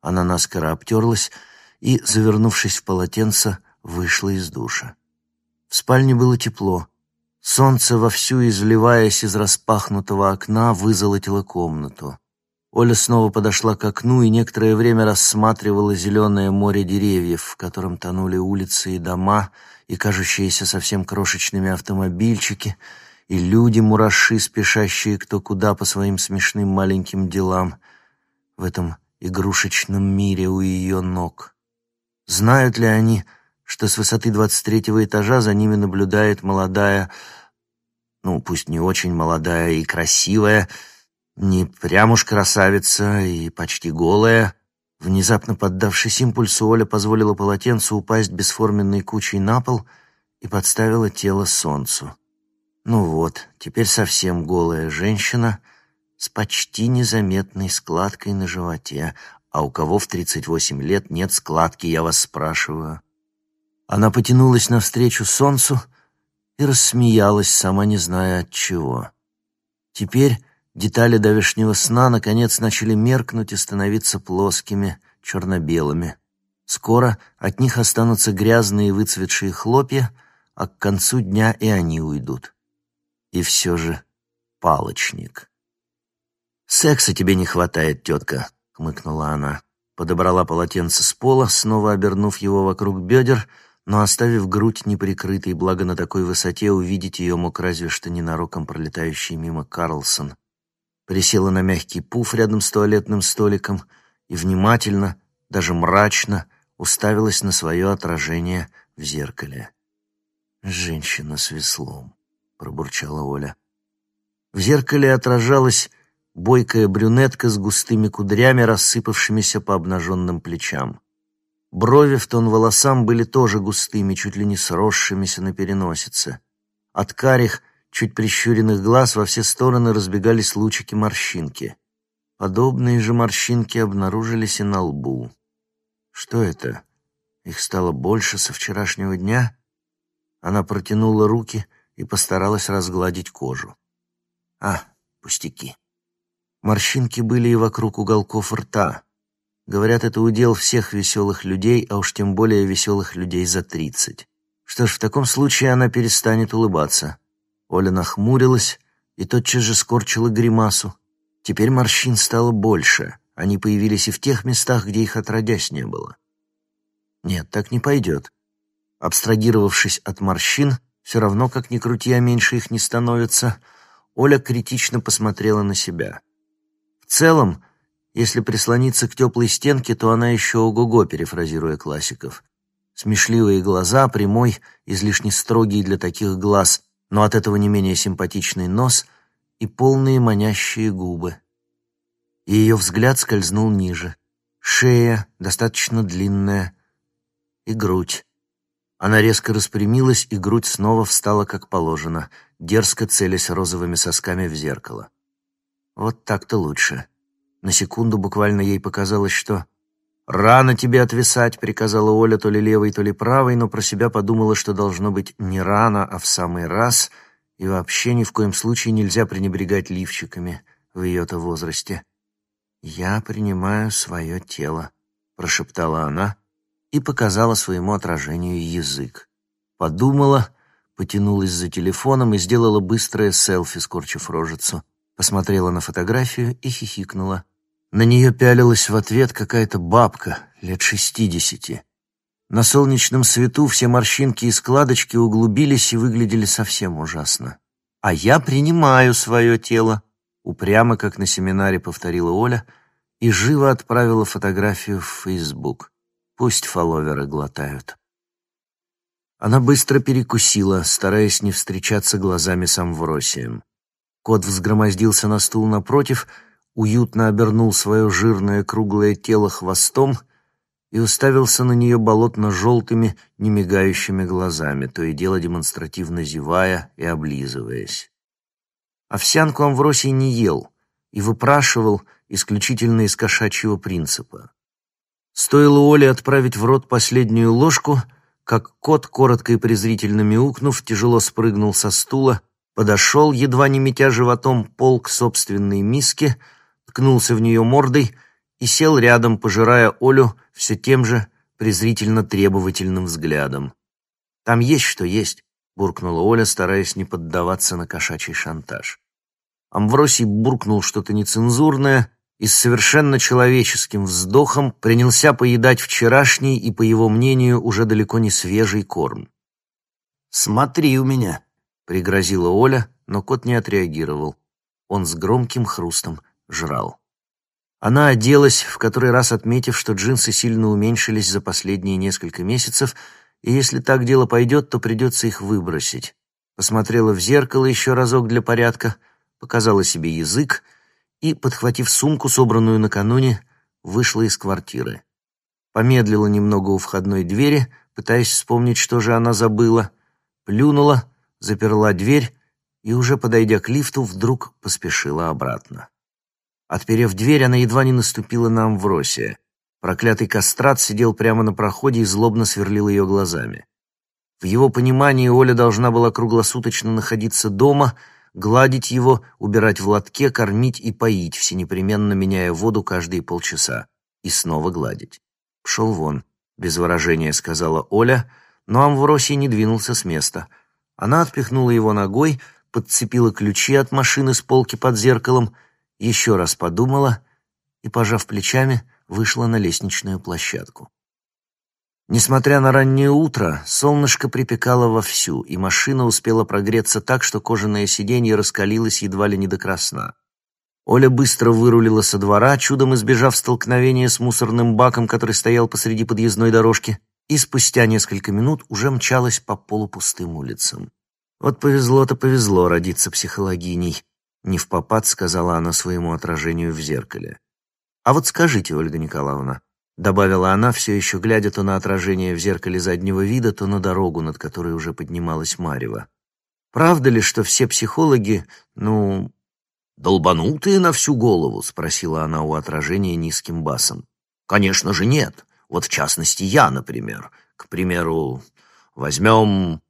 Speaker 1: Она наскоро обтерлась и, завернувшись в полотенце, вышла из душа. В спальне было тепло. Солнце, вовсю изливаясь из распахнутого окна, вызолотило комнату. Оля снова подошла к окну и некоторое время рассматривала зеленое море деревьев, в котором тонули улицы и дома, и кажущиеся совсем крошечными автомобильчики, и люди-мураши, спешащие кто куда по своим смешным маленьким делам в этом игрушечном мире у ее ног. Знают ли они, что с высоты двадцать третьего этажа за ними наблюдает молодая, ну, пусть не очень молодая и красивая, не прям уж красавица и почти голая. Внезапно поддавшись импульсу, Оля позволила полотенцу упасть бесформенной кучей на пол и подставила тело солнцу. Ну вот, теперь совсем голая женщина с почти незаметной складкой на животе. А у кого в 38 лет нет складки, я вас спрашиваю? Она потянулась навстречу солнцу и рассмеялась, сама не зная от чего. Теперь Детали давешнего сна наконец начали меркнуть и становиться плоскими, черно-белыми. Скоро от них останутся грязные выцветшие хлопья, а к концу дня и они уйдут. И все же палочник. «Секса тебе не хватает, тетка», — хмыкнула она. Подобрала полотенце с пола, снова обернув его вокруг бедер, но оставив грудь неприкрытой, благо на такой высоте увидеть ее мог разве что ненароком пролетающий мимо Карлсон присела на мягкий пуф рядом с туалетным столиком и внимательно, даже мрачно, уставилась на свое отражение в зеркале. «Женщина с веслом», — пробурчала Оля. В зеркале отражалась бойкая брюнетка с густыми кудрями, рассыпавшимися по обнаженным плечам. Брови в тон волосам были тоже густыми, чуть ли не сросшимися на переносице. От карих чуть прищуренных глаз во все стороны разбегались лучики морщинки. Подобные же морщинки обнаружились и на лбу. Что это? Их стало больше со вчерашнего дня? Она протянула руки и постаралась разгладить кожу. А, пустяки. Морщинки были и вокруг уголков рта. Говорят, это удел всех веселых людей, а уж тем более веселых людей за тридцать. Что ж, в таком случае она перестанет улыбаться. Оля нахмурилась и тотчас же скорчила гримасу. Теперь морщин стало больше. Они появились и в тех местах, где их отродясь не было. Нет, так не пойдет. Абстрагировавшись от морщин, все равно, как ни крути, а меньше их не становится, Оля критично посмотрела на себя. В целом, если прислониться к теплой стенке, то она еще ого-го, перефразируя классиков. Смешливые глаза, прямой, излишне строгий для таких глаз, но от этого не менее симпатичный нос и полные манящие губы. И ее взгляд скользнул ниже. Шея достаточно длинная и грудь. Она резко распрямилась, и грудь снова встала как положено, дерзко целясь розовыми сосками в зеркало. Вот так-то лучше. На секунду буквально ей показалось, что «Рано тебе отвисать», — приказала Оля то ли левой, то ли правой, но про себя подумала, что должно быть не рано, а в самый раз, и вообще ни в коем случае нельзя пренебрегать лифчиками в ее-то возрасте. «Я принимаю свое тело», — прошептала она и показала своему отражению язык. Подумала, потянулась за телефоном и сделала быстрое селфи, скорчив рожицу. Посмотрела на фотографию и хихикнула. На нее пялилась в ответ какая-то бабка лет шестидесяти. На солнечном свету все морщинки и складочки углубились и выглядели совсем ужасно. «А я принимаю свое тело», — упрямо, как на семинаре повторила Оля, и живо отправила фотографию в Фейсбук. Пусть фолловеры глотают. Она быстро перекусила, стараясь не встречаться глазами с Амвросием. Кот взгромоздился на стул напротив, уютно обернул свое жирное круглое тело хвостом — и уставился на нее болотно-желтыми, немигающими глазами, то и дело демонстративно зевая и облизываясь. Овсянку Амвросий не ел и выпрашивал исключительно из кошачьего принципа. Стоило Оле отправить в рот последнюю ложку, как кот, коротко и презрительно мяукнув, тяжело спрыгнул со стула, подошел, едва не метя животом, пол к собственной миске, ткнулся в нее мордой — и сел рядом, пожирая Олю все тем же презрительно-требовательным взглядом. «Там есть что есть», — буркнула Оля, стараясь не поддаваться на кошачий шантаж. Амвросий буркнул что-то нецензурное и с совершенно человеческим вздохом принялся поедать вчерашний и, по его мнению, уже далеко не свежий корм. «Смотри у меня», — пригрозила Оля, но кот не отреагировал. Он с громким хрустом жрал. Она оделась, в который раз отметив, что джинсы сильно уменьшились за последние несколько месяцев, и если так дело пойдет, то придется их выбросить. Посмотрела в зеркало еще разок для порядка, показала себе язык и, подхватив сумку, собранную накануне, вышла из квартиры. Помедлила немного у входной двери, пытаясь вспомнить, что же она забыла, плюнула, заперла дверь и, уже подойдя к лифту, вдруг поспешила обратно. Отперев дверь, она едва не наступила на Амвросия. Проклятый кастрат сидел прямо на проходе и злобно сверлил ее глазами. В его понимании Оля должна была круглосуточно находиться дома, гладить его, убирать в лотке, кормить и поить, всенепременно меняя воду каждые полчаса, и снова гладить. «Пшел вон», — без выражения сказала Оля, но Амвросий не двинулся с места. Она отпихнула его ногой, подцепила ключи от машины с полки под зеркалом — еще раз подумала и, пожав плечами, вышла на лестничную площадку. Несмотря на раннее утро, солнышко припекало вовсю, и машина успела прогреться так, что кожаное сиденье раскалилось едва ли не до красна. Оля быстро вырулила со двора, чудом избежав столкновения с мусорным баком, который стоял посреди подъездной дорожки, и спустя несколько минут уже мчалась по полупустым улицам. Вот повезло-то повезло родиться психологиней. Не в попад сказала она своему отражению в зеркале. «А вот скажите, Ольга Николаевна», — добавила она, все еще глядя то на отражение в зеркале заднего вида, то на дорогу, над которой уже поднималась Марева. «Правда ли, что все психологи, ну, долбанутые на всю голову?» — спросила она у отражения низким басом. «Конечно же нет. Вот в частности я, например. К примеру, возьмем...»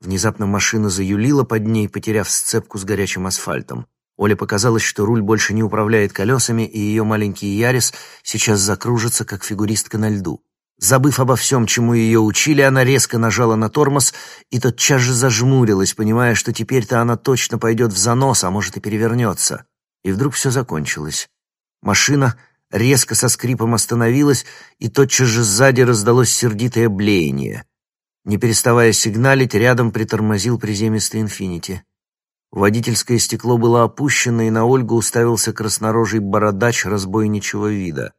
Speaker 1: Внезапно машина заюлила под ней, потеряв сцепку с горячим асфальтом. Оле показалось, что руль больше не управляет колесами, и ее маленький Ярис сейчас закружится, как фигуристка на льду. Забыв обо всем, чему ее учили, она резко нажала на тормоз и тотчас же зажмурилась, понимая, что теперь-то она точно пойдет в занос, а может и перевернется. И вдруг все закончилось. Машина резко со скрипом остановилась, и тотчас же сзади раздалось сердитое блеяние. Не переставая сигналить, рядом притормозил приземистый «Инфинити». Водительское стекло было опущено, и на Ольгу уставился краснорожий бородач разбойничего вида.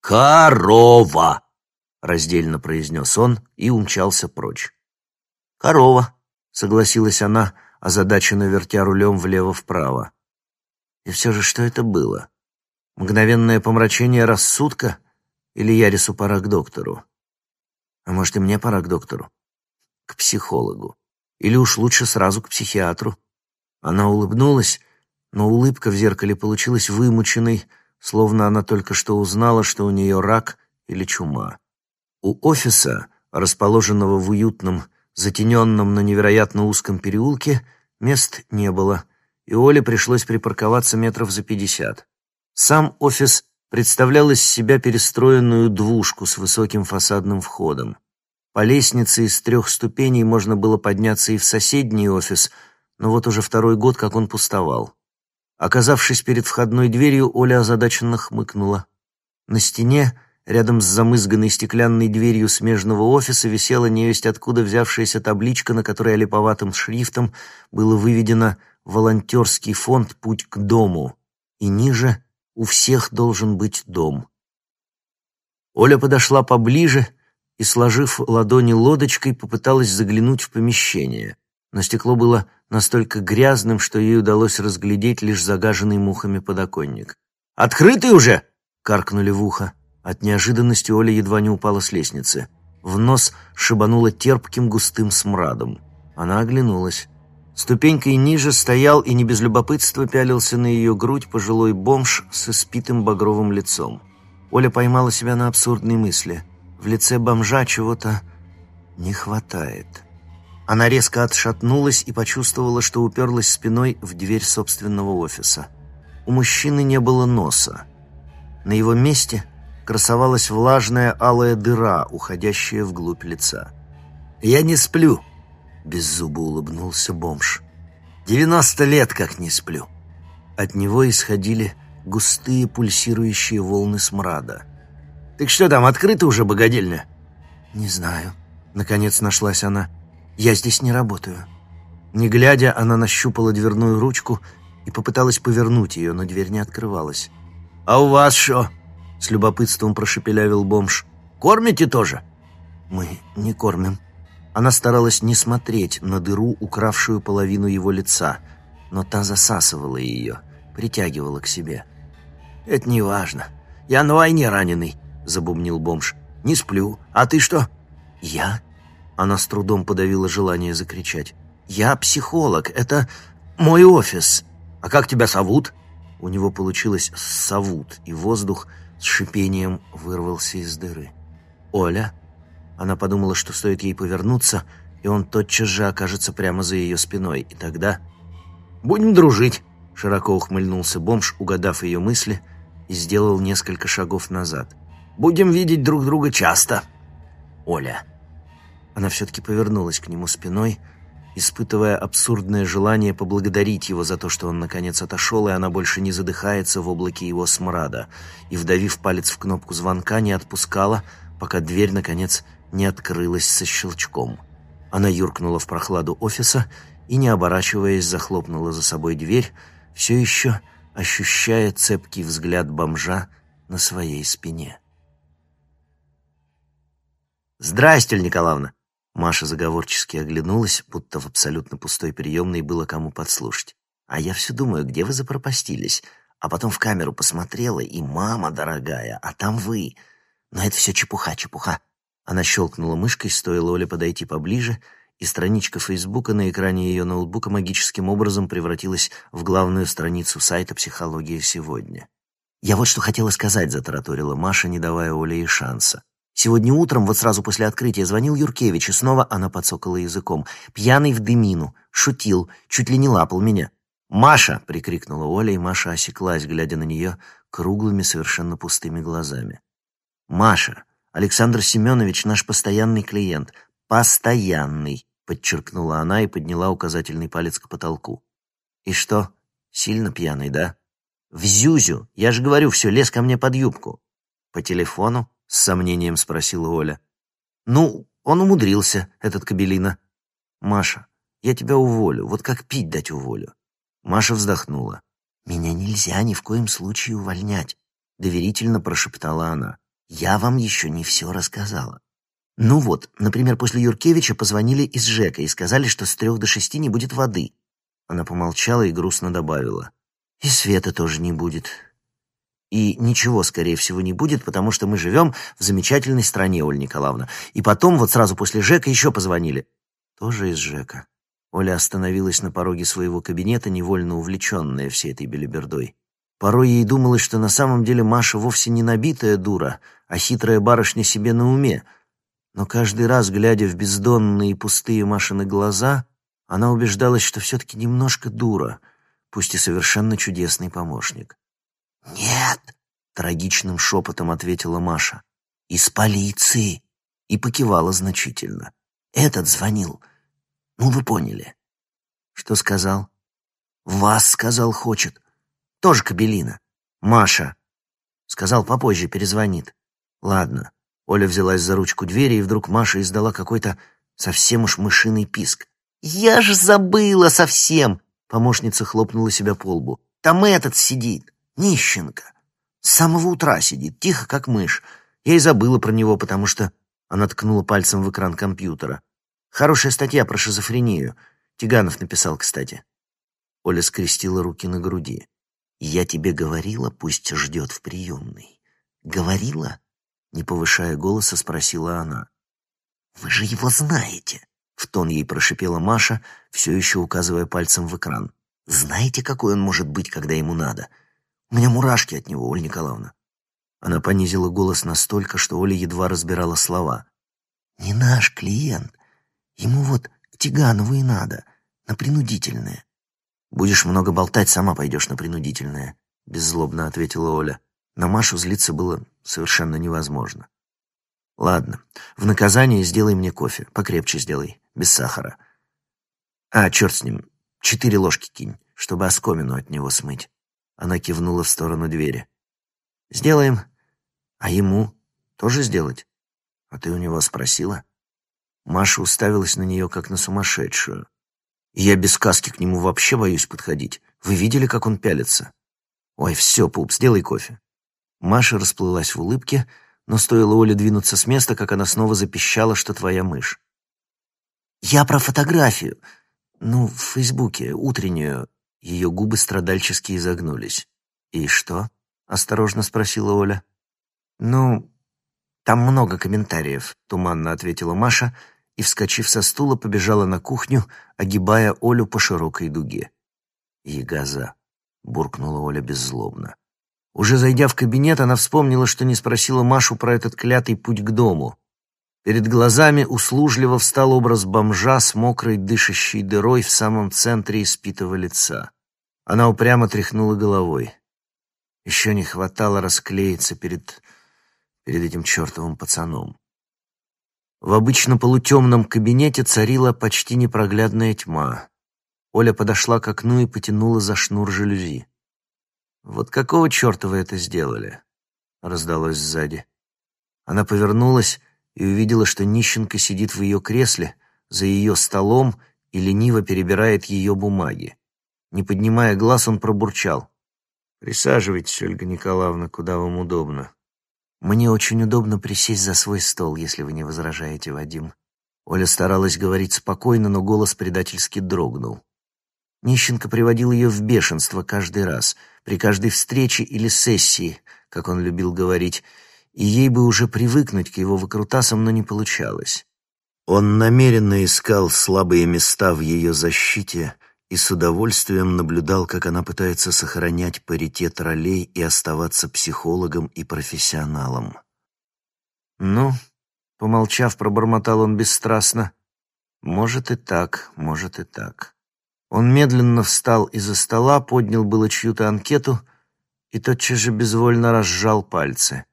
Speaker 1: «Корова!» — раздельно произнес он и умчался прочь. «Корова!» — согласилась она, озадаченно вертя рулем влево-вправо. И все же что это было? Мгновенное помрачение рассудка или Ярису пора к доктору? А может, и мне пора к доктору? К психологу. Или уж лучше сразу к психиатру. Она улыбнулась, но улыбка в зеркале получилась вымученной, словно она только что узнала, что у нее рак или чума. У офиса, расположенного в уютном, затененном, но невероятно узком переулке, мест не было, и Оле пришлось припарковаться метров за пятьдесят. Сам офис представлял из себя перестроенную двушку с высоким фасадным входом. По лестнице из трех ступеней можно было подняться и в соседний офис, но вот уже второй год, как он пустовал. Оказавшись перед входной дверью, Оля озадаченно хмыкнула. На стене, рядом с замызганной стеклянной дверью смежного офиса, висела невесть откуда взявшаяся табличка, на которой олиповатым шрифтом было выведено «Волонтерский фонд «Путь к дому», и ниже «У всех должен быть дом». Оля подошла поближе и, сложив ладони лодочкой, попыталась заглянуть в помещение но стекло было настолько грязным, что ей удалось разглядеть лишь загаженный мухами подоконник. «Открытый уже!» — каркнули в ухо. От неожиданности Оля едва не упала с лестницы. В нос шибануло терпким густым смрадом. Она оглянулась. Ступенькой ниже стоял и не без любопытства пялился на ее грудь пожилой бомж с испитым багровым лицом. Оля поймала себя на абсурдной мысли. В лице бомжа чего-то не хватает. Она резко отшатнулась и почувствовала, что уперлась спиной в дверь собственного офиса. У мужчины не было носа. На его месте красовалась влажная алая дыра, уходящая вглубь лица. «Я не сплю», — беззубо улыбнулся бомж. «Девяносто лет как не сплю». От него исходили густые пульсирующие волны смрада. «Так что там, открыто уже богадельня?» «Не знаю», — наконец нашлась она. Я здесь не работаю». Не глядя, она нащупала дверную ручку и попыталась повернуть ее, но дверь не открывалась. «А у вас что?» — с любопытством прошепелявил бомж. «Кормите тоже?» «Мы не кормим». Она старалась не смотреть на дыру, укравшую половину его лица, но та засасывала ее, притягивала к себе. «Это не важно. Я на войне раненый», — забубнил бомж. «Не сплю. А ты что?» «Я она с трудом подавила желание закричать. «Я психолог. Это мой офис. А как тебя зовут?» У него получилось «совут», и воздух с шипением вырвался из дыры. «Оля?» Она подумала, что стоит ей повернуться, и он тотчас же окажется прямо за ее спиной. И тогда... «Будем дружить!» Широко ухмыльнулся бомж, угадав ее мысли, и сделал несколько шагов назад. «Будем видеть друг друга часто!» «Оля!» Она все-таки повернулась к нему спиной, испытывая абсурдное желание поблагодарить его за то, что он наконец отошел, и она больше не задыхается в облаке его смрада, и, вдавив палец в кнопку звонка, не отпускала, пока дверь, наконец, не открылась со щелчком. Она юркнула в прохладу офиса и, не оборачиваясь, захлопнула за собой дверь, все еще ощущая цепкий взгляд бомжа на своей спине. «Здрасте, Николаевна!» Маша заговорчески оглянулась, будто в абсолютно пустой приемной было кому подслушать. А я все думаю, где вы запропастились? А потом в камеру посмотрела, и мама дорогая, а там вы. Но это все чепуха, чепуха. Она щелкнула мышкой, стоило Оле подойти поближе, и страничка Фейсбука на экране ее ноутбука магическим образом превратилась в главную страницу сайта «Психология сегодня». «Я вот что хотела сказать», — затараторила Маша, не давая Оле и шанса. Сегодня утром, вот сразу после открытия, звонил Юркевич, и снова она подсокала языком. Пьяный в дымину, шутил, чуть ли не лапал меня. «Маша!» — прикрикнула Оля, и Маша осеклась, глядя на нее круглыми, совершенно пустыми глазами. «Маша! Александр Семенович наш постоянный клиент. Постоянный!» — подчеркнула она и подняла указательный палец к потолку. «И что, сильно пьяный, да?» «В Зюзю! Я же говорю, все, лез ко мне под юбку». «По телефону?» — с сомнением спросила Оля. «Ну, он умудрился, этот кабелина». «Маша, я тебя уволю, вот как пить дать уволю». Маша вздохнула. «Меня нельзя ни в коем случае увольнять», — доверительно прошептала она. «Я вам еще не все рассказала». «Ну вот, например, после Юркевича позвонили из ЖЭКа и сказали, что с трех до шести не будет воды». Она помолчала и грустно добавила. «И света тоже не будет. И ничего, скорее всего, не будет, потому что мы живем в замечательной стране, Оля Николаевна. И потом, вот сразу после Жека, еще позвонили. Тоже из Жека. Оля остановилась на пороге своего кабинета, невольно увлеченная всей этой белибердой. Порой ей думалось, что на самом деле Маша вовсе не набитая дура, а хитрая барышня себе на уме. Но каждый раз, глядя в бездонные пустые Машины глаза, она убеждалась, что все-таки немножко дура, пусть и совершенно чудесный помощник. «Нет», — трагичным шепотом ответила Маша. «Из полиции. и покивала значительно. «Этот звонил. Ну, вы поняли». «Что сказал?» «Вас, сказал, хочет. Тоже Кабелина. Маша». Сказал, попозже перезвонит. «Ладно». Оля взялась за ручку двери, и вдруг Маша издала какой-то совсем уж мышиный писк. «Я ж забыла совсем!» Помощница хлопнула себя по лбу. «Там этот сидит, нищенка. С самого утра сидит, тихо, как мышь. Я и забыла про него, потому что...» Она ткнула пальцем в экран компьютера. «Хорошая статья про шизофрению. Тиганов написал, кстати». Оля скрестила руки на груди. «Я тебе говорила, пусть ждет в приемной». «Говорила?» Не повышая голоса, спросила она. «Вы же его знаете!» В тон ей прошипела Маша, все еще указывая пальцем в экран. «Знаете, какой он может быть, когда ему надо? У меня мурашки от него, Оля Николаевна». Она понизила голос настолько, что Оля едва разбирала слова. «Не наш клиент. Ему вот к Тиганову и надо, на принудительное». «Будешь много болтать, сама пойдешь на принудительное», — беззлобно ответила Оля. На Машу злиться было совершенно невозможно. «Ладно, в наказание сделай мне кофе, покрепче сделай, без сахара. А, черт с ним, четыре ложки кинь, чтобы оскомину от него смыть». Она кивнула в сторону двери. «Сделаем. А ему тоже сделать? А ты у него спросила?» Маша уставилась на нее, как на сумасшедшую. «Я без каски к нему вообще боюсь подходить. Вы видели, как он пялится?» «Ой, все, пуп, сделай кофе». Маша расплылась в улыбке, но стоило Оле двинуться с места, как она снова запищала, что твоя мышь. «Я про фотографию. Ну, в Фейсбуке, утреннюю». Ее губы страдальчески изогнулись. «И что?» — осторожно спросила Оля. «Ну, там много комментариев», — туманно ответила Маша и, вскочив со стула, побежала на кухню, огибая Олю по широкой дуге. «Ягоза», — буркнула Оля беззлобно. Уже зайдя в кабинет, она вспомнила, что не спросила Машу про этот клятый путь к дому. Перед глазами услужливо встал образ бомжа с мокрой дышащей дырой в самом центре испитого лица. Она упрямо тряхнула головой. Еще не хватало расклеиться перед... перед этим чертовым пацаном. В обычно полутемном кабинете царила почти непроглядная тьма. Оля подошла к окну и потянула за шнур жалюзи. «Вот какого черта вы это сделали?» — раздалось сзади. Она повернулась и увидела, что нищенка сидит в ее кресле, за ее столом и лениво перебирает ее бумаги. Не поднимая глаз, он пробурчал. «Присаживайтесь, Ольга Николаевна, куда вам удобно». «Мне очень удобно присесть за свой стол, если вы не возражаете, Вадим». Оля старалась говорить спокойно, но голос предательски дрогнул. Нищенко приводил ее в бешенство каждый раз, при каждой встрече или сессии, как он любил говорить, и ей бы уже привыкнуть к его выкрутасам, но не получалось. Он намеренно искал слабые места в ее защите и с удовольствием наблюдал, как она пытается сохранять паритет ролей и оставаться психологом и профессионалом. «Ну», — помолчав, пробормотал он бесстрастно, — «может и так, может и так». Он медленно встал из-за стола, поднял было чью-то анкету и тотчас же безвольно разжал пальцы.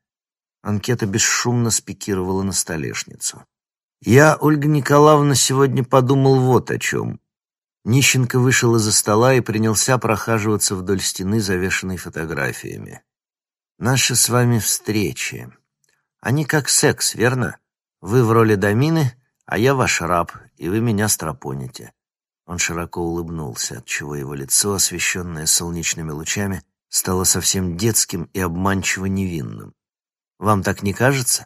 Speaker 1: Анкета бесшумно спикировала на столешницу. «Я, Ольга Николаевна, сегодня подумал вот о чем». Нищенко вышел из-за стола и принялся прохаживаться вдоль стены, завешенной фотографиями. «Наши с вами встречи. Они как секс, верно? Вы в роли домины, а я ваш раб, и вы меня стропоните. Он широко улыбнулся, отчего его лицо, освещенное солнечными лучами, стало совсем детским и обманчиво невинным. «Вам так не кажется?»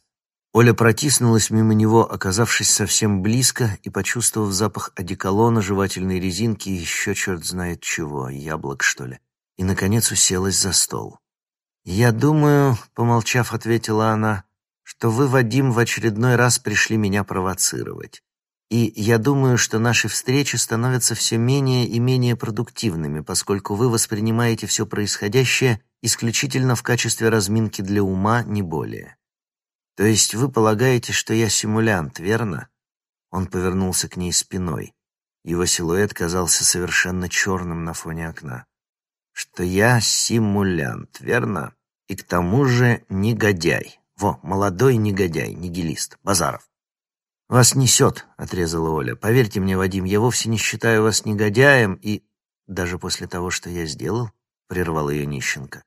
Speaker 1: Оля протиснулась мимо него, оказавшись совсем близко и почувствовав запах одеколона, жевательной резинки и еще черт знает чего, яблок, что ли. И, наконец, уселась за стол. «Я думаю», — помолчав, ответила она, — «что вы, Вадим, в очередной раз пришли меня провоцировать. И я думаю, что наши встречи становятся все менее и менее продуктивными, поскольку вы воспринимаете все происходящее исключительно в качестве разминки для ума, не более. То есть вы полагаете, что я симулянт, верно? Он повернулся к ней спиной. Его силуэт казался совершенно черным на фоне окна. Что я симулянт, верно? И к тому же негодяй. Во, молодой негодяй, нигилист, Базаров. «Вас несет», — отрезала Оля. «Поверьте мне, Вадим, я вовсе не считаю вас негодяем и...» «Даже после того, что я сделал?» — прервал ее Нищенко.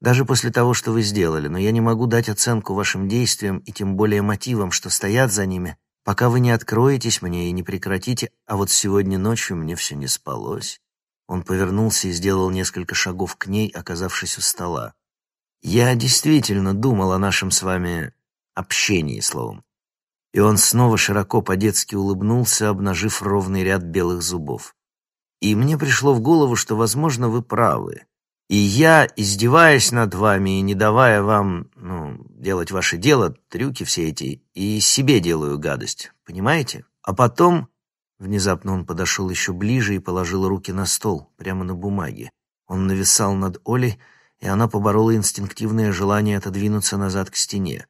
Speaker 1: «Даже после того, что вы сделали, но я не могу дать оценку вашим действиям и тем более мотивам, что стоят за ними, пока вы не откроетесь мне и не прекратите, а вот сегодня ночью мне все не спалось». Он повернулся и сделал несколько шагов к ней, оказавшись у стола. «Я действительно думал о нашем с вами общении, словом. И он снова широко по-детски улыбнулся, обнажив ровный ряд белых зубов. И мне пришло в голову, что, возможно, вы правы. И я, издеваясь над вами и не давая вам, ну, делать ваше дело, трюки все эти, и себе делаю гадость, понимаете? А потом... Внезапно он подошел еще ближе и положил руки на стол, прямо на бумаге. Он нависал над Олей, и она поборола инстинктивное желание отодвинуться назад к стене.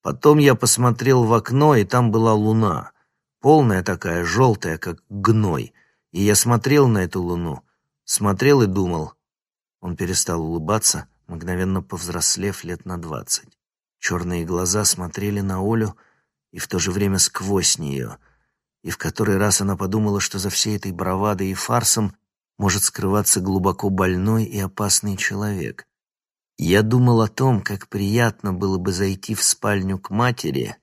Speaker 1: Потом я посмотрел в окно, и там была луна. Полная такая, желтая, как гной. И я смотрел на эту луну. Смотрел и думал. Он перестал улыбаться, мгновенно повзрослев лет на двадцать. Черные глаза смотрели на Олю и в то же время сквозь нее. И в который раз она подумала, что за всей этой бравадой и фарсом может скрываться глубоко больной и опасный человек. Я думал о том, как приятно было бы зайти в спальню к матери,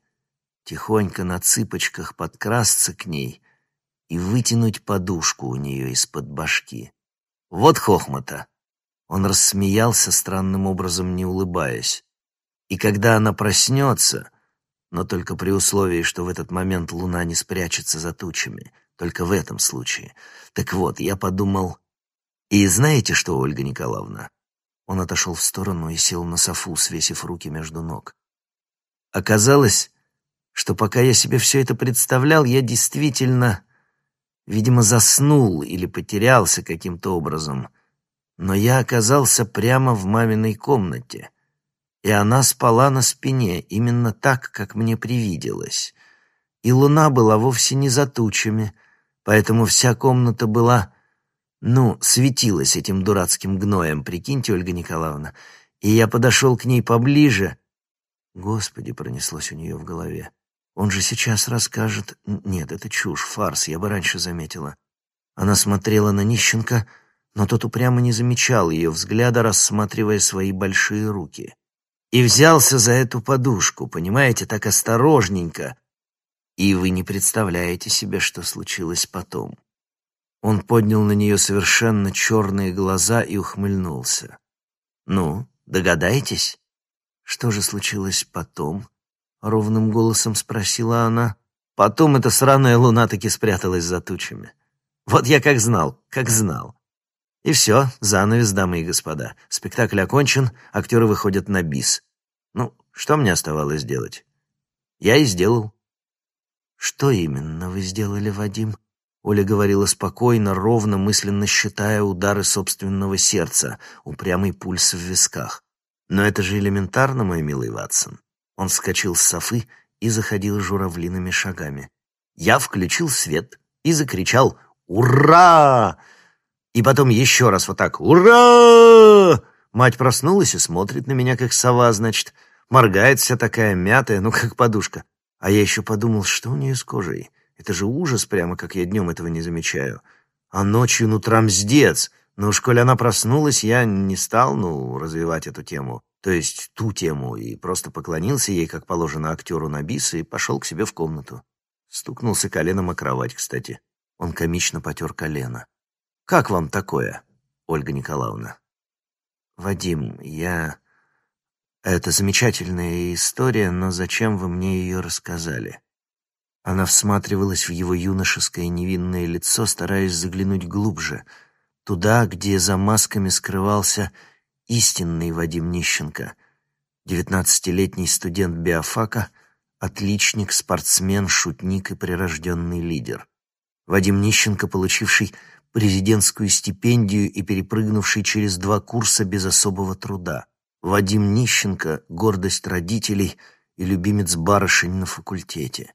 Speaker 1: тихонько на цыпочках подкрасться к ней и вытянуть подушку у нее из-под башки. Вот хохмата. Он рассмеялся, странным образом не улыбаясь. И когда она проснется, но только при условии, что в этот момент луна не спрячется за тучами, только в этом случае. Так вот, я подумал... И знаете что, Ольга Николаевна? Он отошел в сторону и сел на софу, свесив руки между ног. Оказалось, что пока я себе все это представлял, я действительно, видимо, заснул или потерялся каким-то образом. Но я оказался прямо в маминой комнате, и она спала на спине, именно так, как мне привиделось. И луна была вовсе не за тучами, поэтому вся комната была ну, светилась этим дурацким гноем, прикиньте, Ольга Николаевна. И я подошел к ней поближе. Господи, пронеслось у нее в голове. Он же сейчас расскажет... Нет, это чушь, фарс, я бы раньше заметила. Она смотрела на нищенка, но тот упрямо не замечал ее взгляда, рассматривая свои большие руки. И взялся за эту подушку, понимаете, так осторожненько. И вы не представляете себе, что случилось потом. Он поднял на нее совершенно черные глаза и ухмыльнулся. «Ну, догадаетесь?» «Что же случилось потом?» — ровным голосом спросила она. «Потом эта сраная луна таки спряталась за тучами. Вот я как знал, как знал. И все, занавес, дамы и господа. Спектакль окончен, актеры выходят на бис. Ну, что мне оставалось делать? Я и сделал». «Что именно вы сделали, Вадим?» Оля говорила спокойно, ровно, мысленно считая удары собственного сердца, упрямый пульс в висках. «Но это же элементарно, мой милый Ватсон». Он вскочил с софы и заходил журавлиными шагами. Я включил свет и закричал «Ура!» И потом еще раз вот так «Ура!» Мать проснулась и смотрит на меня, как сова, значит. Моргает вся такая мятая, ну, как подушка. А я еще подумал, что у нее с кожей. Это же ужас прямо, как я днем этого не замечаю. А ночью, ну, трамздец. Но уж коли она проснулась, я не стал, ну, развивать эту тему. То есть ту тему, и просто поклонился ей, как положено актеру на бис, и пошел к себе в комнату. Стукнулся коленом о кровать, кстати. Он комично потер колено. «Как вам такое, Ольга Николаевна?» «Вадим, я...» «Это замечательная история, но зачем вы мне ее рассказали?» Она всматривалась в его юношеское невинное лицо, стараясь заглянуть глубже, туда, где за масками скрывался истинный Вадим Нищенко, девятнадцатилетний студент биофака, отличник, спортсмен, шутник и прирожденный лидер. Вадим Нищенко, получивший президентскую стипендию и перепрыгнувший через два курса без особого труда. Вадим Нищенко — гордость родителей и любимец барышень на факультете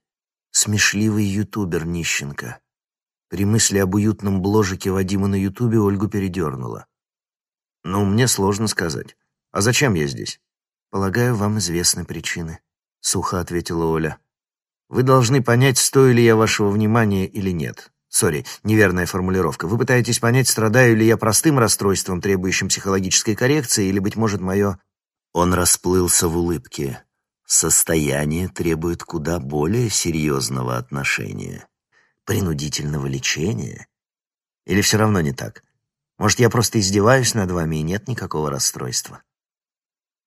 Speaker 1: смешливый ютубер Нищенко. При мысли об уютном бложике Вадима на ютубе Ольгу передернула. «Ну, мне сложно сказать. А зачем я здесь?» «Полагаю, вам известны причины», — сухо ответила Оля. Вы должны понять, стою ли я вашего внимания или нет. Сори, неверная формулировка. Вы пытаетесь понять, страдаю ли я простым расстройством, требующим психологической коррекции, или, быть может, мое... Он расплылся в улыбке. Состояние требует куда более серьезного отношения. Принудительного лечения? Или все равно не так? Может, я просто издеваюсь над вами, и нет никакого расстройства?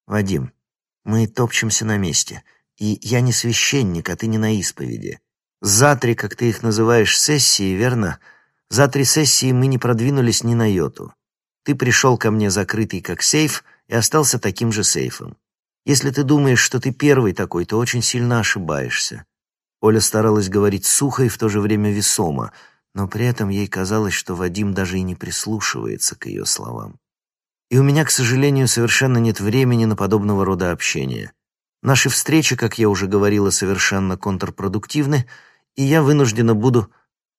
Speaker 1: Вадим, мы топчемся на месте. И я не священник, а ты не на исповеди. За три, как ты их называешь, сессии, верно? За три сессии мы не продвинулись ни на йоту. Ты пришел ко мне закрытый как сейф и остался таким же сейфом. Если ты думаешь, что ты первый такой, то очень сильно ошибаешься. Оля старалась говорить сухо и в то же время весомо, но при этом ей казалось, что Вадим даже и не прислушивается к ее словам. И у меня, к сожалению, совершенно нет времени на подобного рода общение. Наши встречи, как я уже говорила, совершенно контрпродуктивны, и я вынуждена буду...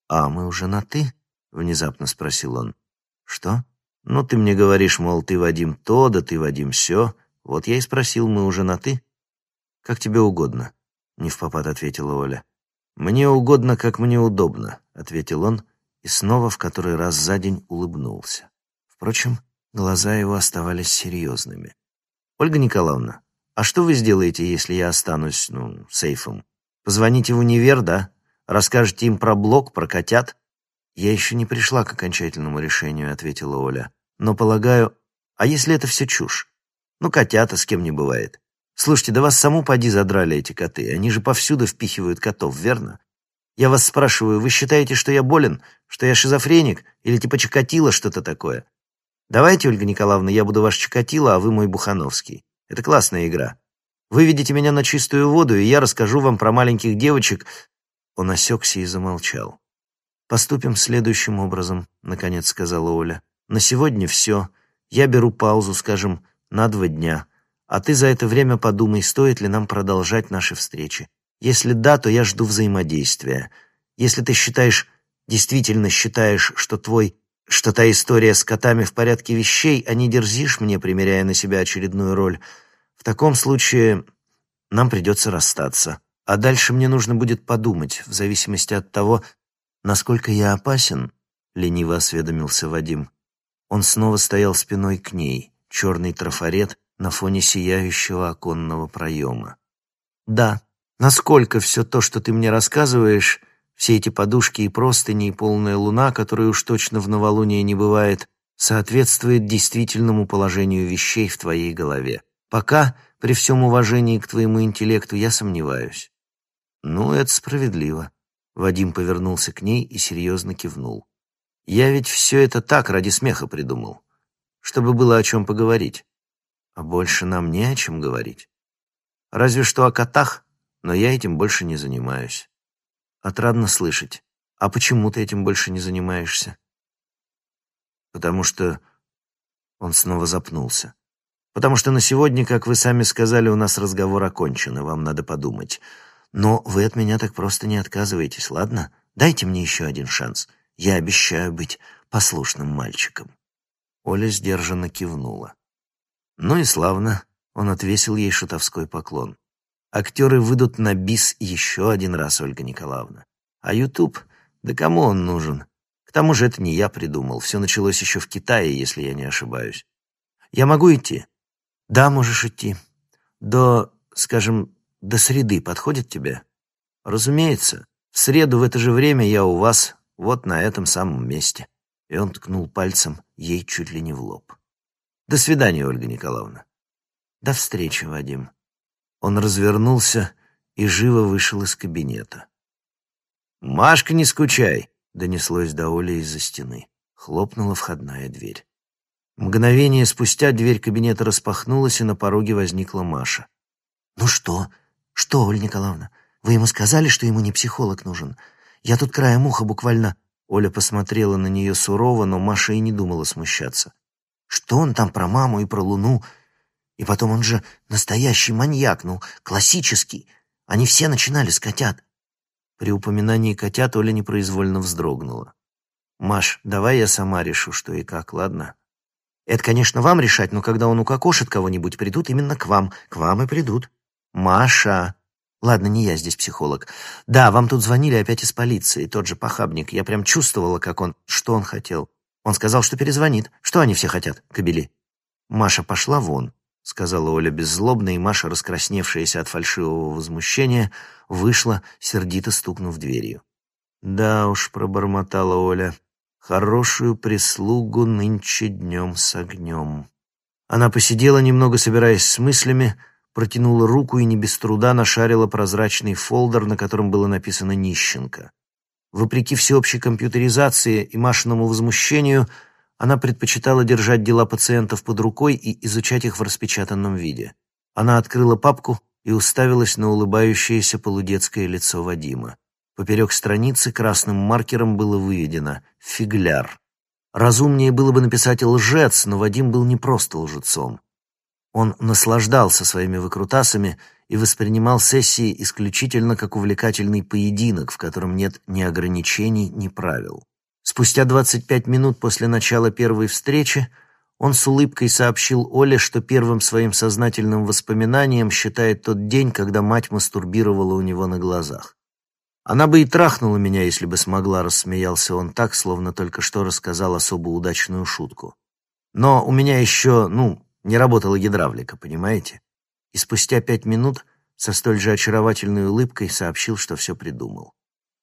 Speaker 1: «А мы уже на «ты»?» — внезапно спросил он. «Что? Ну, ты мне говоришь, мол, ты Вадим то, да ты Вадим все. Вот я и спросил, мы уже на «ты»?» «Как тебе угодно», — не в попад ответила Оля. «Мне угодно, как мне удобно», — ответил он и снова в который раз за день улыбнулся. Впрочем, глаза его оставались серьезными. «Ольга Николаевна, а что вы сделаете, если я останусь, ну, сейфом? Позвоните в универ, да? Расскажете им про блог, про котят?» «Я еще не пришла к окончательному решению», — ответила Оля. «Но, полагаю... А если это все чушь? Ну, котята с кем не бывает. Слушайте, да вас саму поди задрали эти коты. Они же повсюду впихивают котов, верно? Я вас спрашиваю, вы считаете, что я болен? Что я шизофреник? Или типа Чикатило что-то такое? Давайте, Ольга Николаевна, я буду ваш Чикатило, а вы мой Бухановский. Это классная игра. Выведите меня на чистую воду, и я расскажу вам про маленьких девочек, он осекся и замолчал. «Поступим следующим образом», — наконец сказала Оля. «На сегодня все. Я беру паузу, скажем, на два дня. А ты за это время подумай, стоит ли нам продолжать наши встречи. Если да, то я жду взаимодействия. Если ты считаешь, действительно считаешь, что твой, что та история с котами в порядке вещей, а не дерзишь мне, примеряя на себя очередную роль, в таком случае нам придется расстаться. А дальше мне нужно будет подумать, в зависимости от того, насколько я опасен, — лениво осведомился Вадим. Он снова стоял спиной к ней, черный трафарет на фоне сияющего оконного проема. «Да, насколько все то, что ты мне рассказываешь, все эти подушки и простыни и полная луна, которой уж точно в новолуние не бывает, соответствует действительному положению вещей в твоей голове. Пока, при всем уважении к твоему интеллекту, я сомневаюсь. «Ну, это справедливо». Вадим повернулся к ней и серьезно кивнул. «Я ведь все это так ради смеха придумал, чтобы было о чем поговорить. А больше нам не о чем говорить. Разве что о котах, но я этим больше не занимаюсь. Отрадно слышать. А почему ты этим больше не занимаешься?» «Потому что...» Он снова запнулся. «Потому что на сегодня, как вы сами сказали, у нас разговор окончен, и вам надо подумать». Но вы от меня так просто не отказываетесь, ладно? Дайте мне еще один шанс. Я обещаю быть послушным мальчиком». Оля сдержанно кивнула. «Ну и славно», — он отвесил ей шутовской поклон. «Актеры выйдут на бис еще один раз, Ольга Николаевна. А Ютуб? Да кому он нужен? К тому же это не я придумал. Все началось еще в Китае, если я не ошибаюсь. Я могу идти?» «Да, можешь идти. До, скажем, до среды подходит тебе? Разумеется. В среду в это же время я у вас, вот на этом самом месте. И он ткнул пальцем ей чуть ли не в лоб. До свидания, Ольга Николаевна. До встречи, Вадим. Он развернулся и живо вышел из кабинета. «Машка, не скучай!» — донеслось до Оли из-за стены. Хлопнула входная дверь. Мгновение спустя дверь кабинета распахнулась, и на пороге возникла Маша. «Ну что?» «Что, Оля Николаевна, вы ему сказали, что ему не психолог нужен? Я тут краем уха буквально...» Оля посмотрела на нее сурово, но Маша и не думала смущаться. «Что он там про маму и про Луну? И потом он же настоящий маньяк, ну, классический. Они все начинали с котят». При упоминании котят Оля непроизвольно вздрогнула. «Маш, давай я сама решу, что и как, ладно?» «Это, конечно, вам решать, но когда он укокошит кого-нибудь, придут именно к вам. К вам и придут». «Маша!» Ладно, не я здесь психолог. Да, вам тут звонили опять из полиции, тот же похабник. Я прям чувствовала, как он... Что он хотел? Он сказал, что перезвонит. Что они все хотят, кобели? Маша пошла вон, сказала Оля беззлобно, и Маша, раскрасневшаяся от фальшивого возмущения, вышла, сердито стукнув дверью. «Да уж», — пробормотала Оля, — «хорошую прислугу нынче днем с огнем». Она посидела немного, собираясь с мыслями, протянула руку и не без труда нашарила прозрачный фолдер, на котором было написано «Нищенко». Вопреки всеобщей компьютеризации и Машиному возмущению, она предпочитала держать дела пациентов под рукой и изучать их в распечатанном виде. Она открыла папку и уставилась на улыбающееся полудетское лицо Вадима. Поперек страницы красным маркером было выведено «Фигляр». Разумнее было бы написать «лжец», но Вадим был не просто лжецом. Он наслаждался своими выкрутасами и воспринимал сессии исключительно как увлекательный поединок, в котором нет ни ограничений, ни правил. Спустя 25 минут после начала первой встречи он с улыбкой сообщил Оле, что первым своим сознательным воспоминанием считает тот день, когда мать мастурбировала у него на глазах. Она бы и трахнула меня, если бы смогла, рассмеялся он так, словно только что рассказал особо удачную шутку. Но у меня еще, ну, не работала гидравлика, понимаете? И спустя пять минут со столь же очаровательной улыбкой сообщил, что все придумал.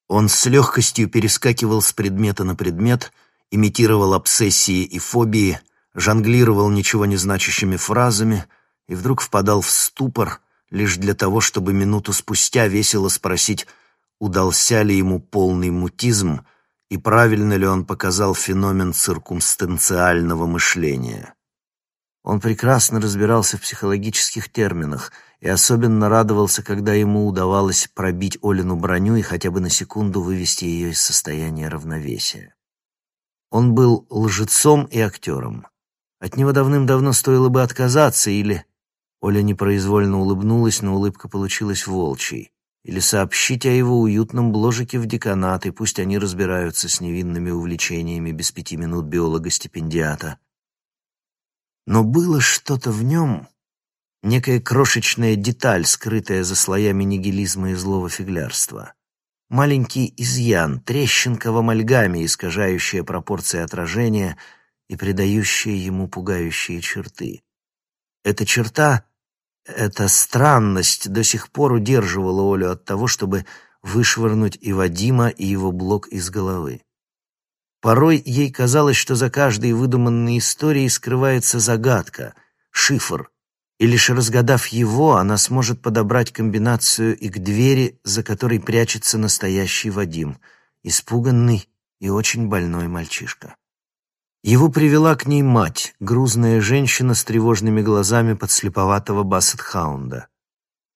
Speaker 1: Он с легкостью перескакивал с предмета на предмет, имитировал обсессии и фобии, жонглировал ничего не значащими фразами и вдруг впадал в ступор лишь для того, чтобы минуту спустя весело спросить удался ли ему полный мутизм и правильно ли он показал феномен циркумстанциального мышления. Он прекрасно разбирался в психологических терминах и особенно радовался, когда ему удавалось пробить Олину броню и хотя бы на секунду вывести ее из состояния равновесия. Он был лжецом и актером. От него давным-давно стоило бы отказаться или... Оля непроизвольно улыбнулась, но улыбка получилась волчьей или сообщить о его уютном бложике в деканат, и пусть они разбираются с невинными увлечениями без пяти минут биолога-стипендиата. Но было что-то в нем, некая крошечная деталь, скрытая за слоями нигилизма и злого фиглярства. Маленький изъян, трещинка в амальгаме, искажающая пропорции отражения и придающая ему пугающие черты. Эта черта эта странность до сих пор удерживала Олю от того, чтобы вышвырнуть и Вадима, и его блок из головы. Порой ей казалось, что за каждой выдуманной историей скрывается загадка, шифр, и лишь разгадав его, она сможет подобрать комбинацию и к двери, за которой прячется настоящий Вадим, испуганный и очень больной мальчишка. Его привела к ней мать, грузная женщина с тревожными глазами подслеповатого бассет-хаунда.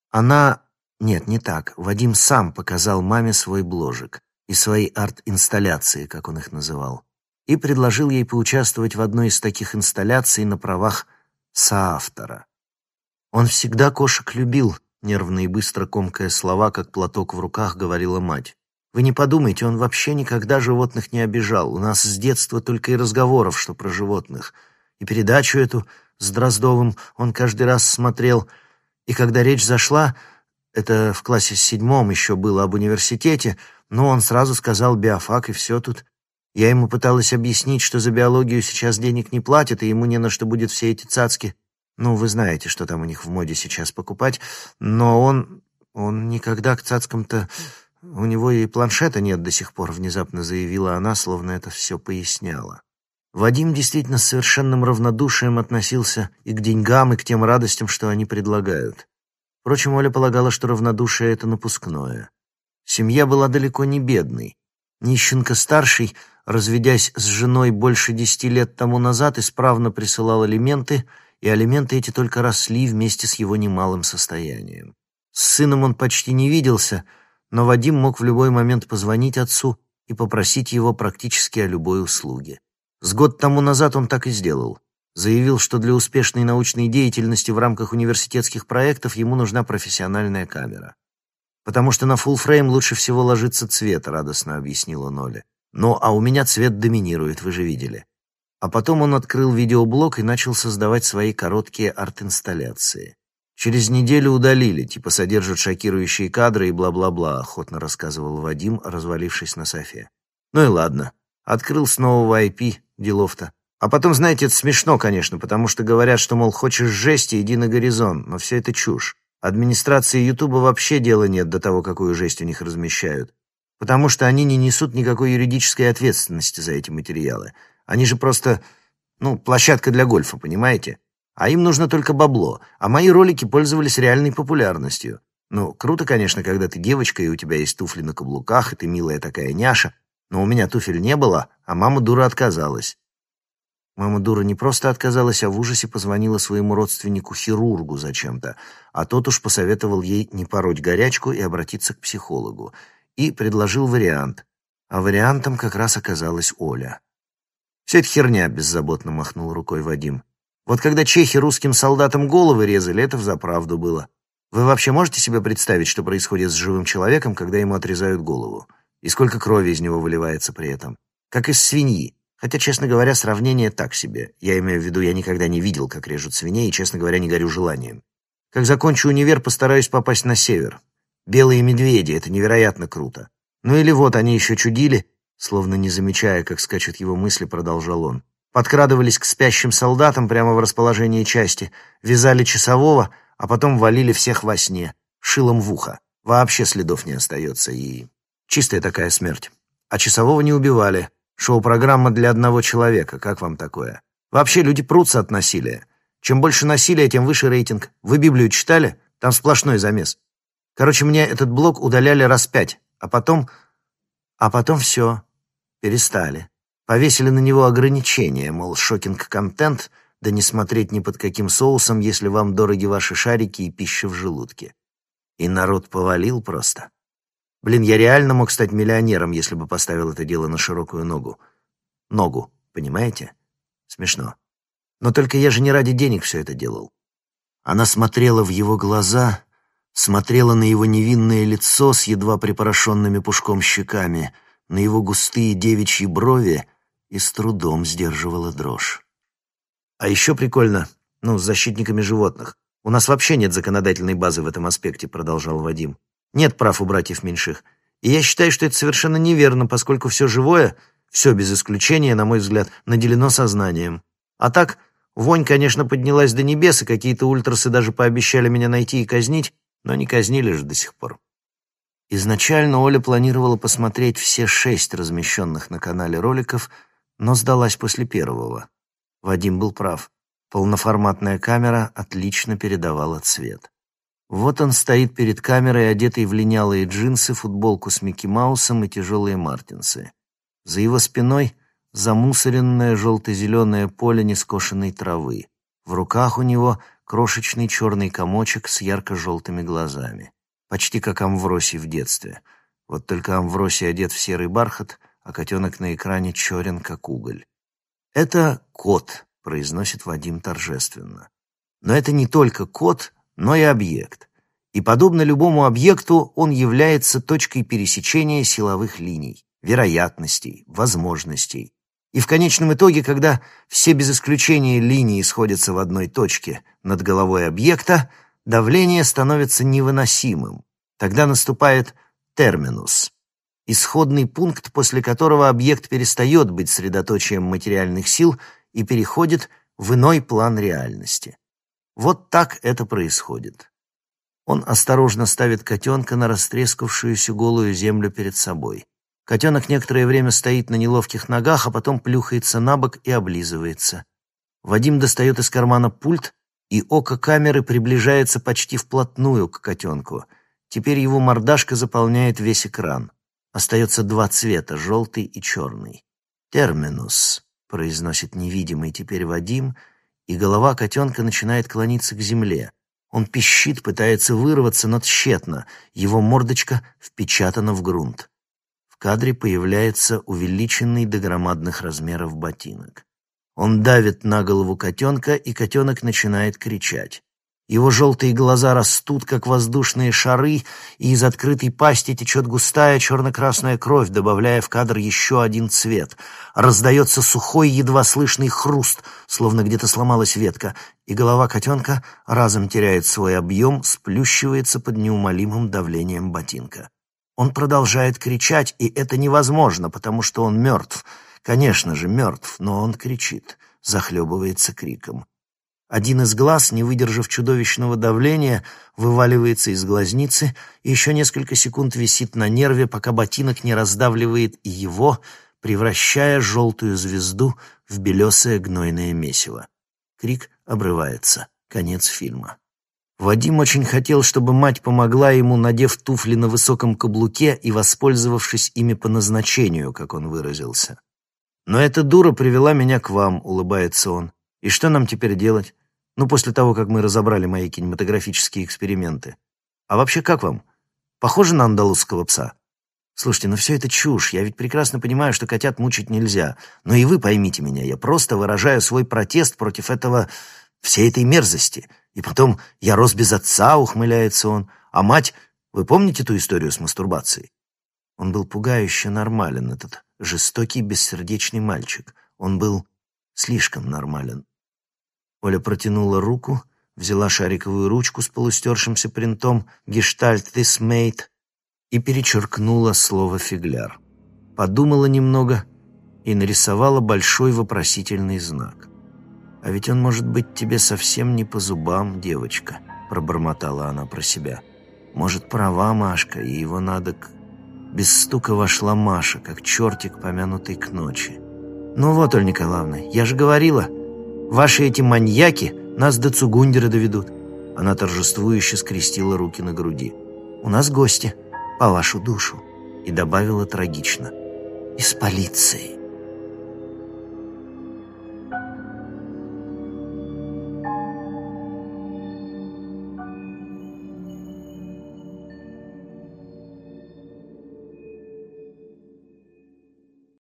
Speaker 1: Она... Нет, не так. Вадим сам показал маме свой бложек и свои арт-инсталляции, как он их называл, и предложил ей поучаствовать в одной из таких инсталляций на правах соавтора. Он всегда кошек любил, нервно и быстро комкая слова, как платок в руках, говорила мать. Вы не подумайте, он вообще никогда животных не обижал. У нас с детства только и разговоров, что про животных. И передачу эту с Дроздовым он каждый раз смотрел. И когда речь зашла, это в классе седьмом еще было об университете, но он сразу сказал биофак, и все тут. Я ему пыталась объяснить, что за биологию сейчас денег не платят, и ему не на что будет все эти цацки. Ну, вы знаете, что там у них в моде сейчас покупать. Но он... он никогда к цацкам-то «У него и планшета нет до сих пор», — внезапно заявила она, словно это все поясняла. Вадим действительно с совершенным равнодушием относился и к деньгам, и к тем радостям, что они предлагают. Впрочем, Оля полагала, что равнодушие — это напускное. Семья была далеко не бедной. Нищенко-старший, разведясь с женой больше десяти лет тому назад, исправно присылал алименты, и алименты эти только росли вместе с его немалым состоянием. С сыном он почти не виделся — но Вадим мог в любой момент позвонить отцу и попросить его практически о любой услуге. С год тому назад он так и сделал. Заявил, что для успешной научной деятельности в рамках университетских проектов ему нужна профессиональная камера. «Потому что на фуллфрейм лучше всего ложится цвет», — радостно объяснила Ноля. «Ну, а у меня цвет доминирует, вы же видели». А потом он открыл видеоблог и начал создавать свои короткие арт-инсталляции. Через неделю удалили, типа содержат шокирующие кадры и бла-бла-бла, охотно рассказывал Вадим, развалившись на софе. Ну и ладно. Открыл с нового IP, делов-то. А потом, знаете, это смешно, конечно, потому что говорят, что, мол, хочешь жести, иди на горизонт, но все это чушь. Администрации Ютуба вообще дела нет до того, какую жесть у них размещают. Потому что они не несут никакой юридической ответственности за эти материалы. Они же просто, ну, площадка для гольфа, понимаете? А им нужно только бабло. А мои ролики пользовались реальной популярностью. Ну, круто, конечно, когда ты девочка, и у тебя есть туфли на каблуках, и ты милая такая няша. Но у меня туфель не было, а мама дура отказалась. Мама дура не просто отказалась, а в ужасе позвонила своему родственнику-хирургу зачем-то, а тот уж посоветовал ей не пороть горячку и обратиться к психологу. И предложил вариант. А вариантом как раз оказалась Оля. «Все это херня», — беззаботно махнул рукой Вадим. «Вот когда чехи русским солдатам головы резали, это взаправду было. Вы вообще можете себе представить, что происходит с живым человеком, когда ему отрезают голову? И сколько крови из него выливается при этом? Как из свиньи. Хотя, честно говоря, сравнение так себе. Я имею в виду, я никогда не видел, как режут свиней, и, честно говоря, не горю желанием. Как закончу универ, постараюсь попасть на север. Белые медведи — это невероятно круто. Ну или вот они еще чудили, словно не замечая, как скачут его мысли, продолжал он. Подкрадывались к спящим солдатам прямо в расположении части, вязали часового, а потом валили всех во сне, шилом в ухо. Вообще следов не остается, и... Чистая такая смерть. А часового не убивали, Шоу-программа для одного человека. Как вам такое? Вообще люди прутся от насилия. Чем больше насилия, тем выше рейтинг. Вы Библию читали? Там сплошной замес. Короче, мне этот блог удаляли раз пять, а потом... А потом все. Перестали. Повесили на него ограничения, мол, шокинг-контент, да не смотреть ни под каким соусом, если вам дороги ваши шарики и пища в желудке. И народ повалил просто. Блин, я реально мог стать миллионером, если бы поставил это дело на широкую ногу. Ногу, понимаете? Смешно. Но только я же не ради денег все это делал. Она смотрела в его глаза, смотрела на его невинное лицо с едва припорошенными пушком щеками, на его густые девичьи брови и с трудом сдерживала дрожь. А еще прикольно, ну, с защитниками животных. У нас вообще нет законодательной базы в этом аспекте, продолжал Вадим. Нет прав у братьев меньших. И я считаю, что это совершенно неверно, поскольку все живое, все без исключения, на мой взгляд, наделено сознанием. А так, вонь, конечно, поднялась до небес, и какие-то ультрасы даже пообещали меня найти и казнить, но не казнили же до сих пор. Изначально Оля планировала посмотреть все шесть размещенных на канале роликов, но сдалась после первого. Вадим был прав. Полноформатная камера отлично передавала цвет. Вот он стоит перед камерой, одетый в линялые джинсы, футболку с Микки Маусом и тяжелые мартинсы. За его спиной замусоренное желто-зеленое поле нескошенной травы. В руках у него крошечный черный комочек с ярко-желтыми глазами. Почти как Амвросий в детстве. Вот только Амвросий одет в серый бархат, а котенок на экране черен, как уголь. «Это кот», — произносит Вадим торжественно. Но это не только кот — но и объект. И подобно любому объекту, он является точкой пересечения силовых линий, вероятностей, возможностей. И в конечном итоге, когда все без исключения линии сходятся в одной точке над головой объекта, давление становится невыносимым. Тогда наступает терминус, исходный пункт, после которого объект перестает быть средоточием материальных сил и переходит в иной план реальности. Вот так это происходит. Он осторожно ставит котенка на растрескавшуюся голую землю перед собой. Котенок некоторое время стоит на неловких ногах, а потом плюхается на бок и облизывается. Вадим достает из кармана пульт, и око камеры приближается почти вплотную к котенку. Теперь его мордашка заполняет весь экран. Остается два цвета — желтый и черный. «Терминус», — произносит невидимый теперь Вадим — и голова котенка начинает клониться к земле. Он пищит, пытается вырваться, но тщетно. Его мордочка впечатана в грунт. В кадре появляется увеличенный до громадных размеров ботинок. Он давит на голову котенка, и котенок начинает кричать. Его желтые глаза растут, как воздушные шары, и из открытой пасти течет густая черно-красная кровь, добавляя в кадр еще один цвет. Раздается сухой, едва слышный хруст, словно где-то сломалась ветка, и голова котенка разом теряет свой объем, сплющивается под неумолимым давлением ботинка. Он продолжает кричать, и это невозможно, потому что он мертв. Конечно же, мертв, но он кричит, захлебывается криком. Один из глаз, не выдержав чудовищного давления, вываливается из глазницы и еще несколько секунд висит на нерве, пока ботинок не раздавливает и его, превращая желтую звезду в белесое гнойное месиво. Крик обрывается. Конец фильма. Вадим очень хотел, чтобы мать помогла ему, надев туфли на высоком каблуке и воспользовавшись ими по назначению, как он выразился. «Но эта дура привела меня к вам», — улыбается он. «И что нам теперь делать? Ну, после того, как мы разобрали мои кинематографические эксперименты. А вообще, как вам? Похоже на андалузского пса? Слушайте, ну все это чушь. Я ведь прекрасно понимаю, что котят мучить нельзя. Но и вы поймите меня, я просто выражаю свой протест против этого... всей этой мерзости. И потом, я рос без отца, ухмыляется он. А мать... Вы помните ту историю с мастурбацией? Он был пугающе нормален, этот жестокий, бессердечный мальчик. Он был слишком нормален. Оля протянула руку, взяла шариковую ручку с полустершимся принтом «Гештальт this made» и перечеркнула слово «фигляр». Подумала немного и нарисовала большой вопросительный знак. «А ведь он может быть тебе совсем не по зубам, девочка», — пробормотала она про себя. «Может, права Машка, и его надо к...» Без стука вошла Маша, как чертик, помянутый к ночи. «Ну вот, Оль Николаевна, я же говорила...» Ваши эти маньяки нас до Цугундера доведут». Она торжествующе скрестила руки на груди. «У нас гости, по вашу душу», и добавила трагично. «Из полиции».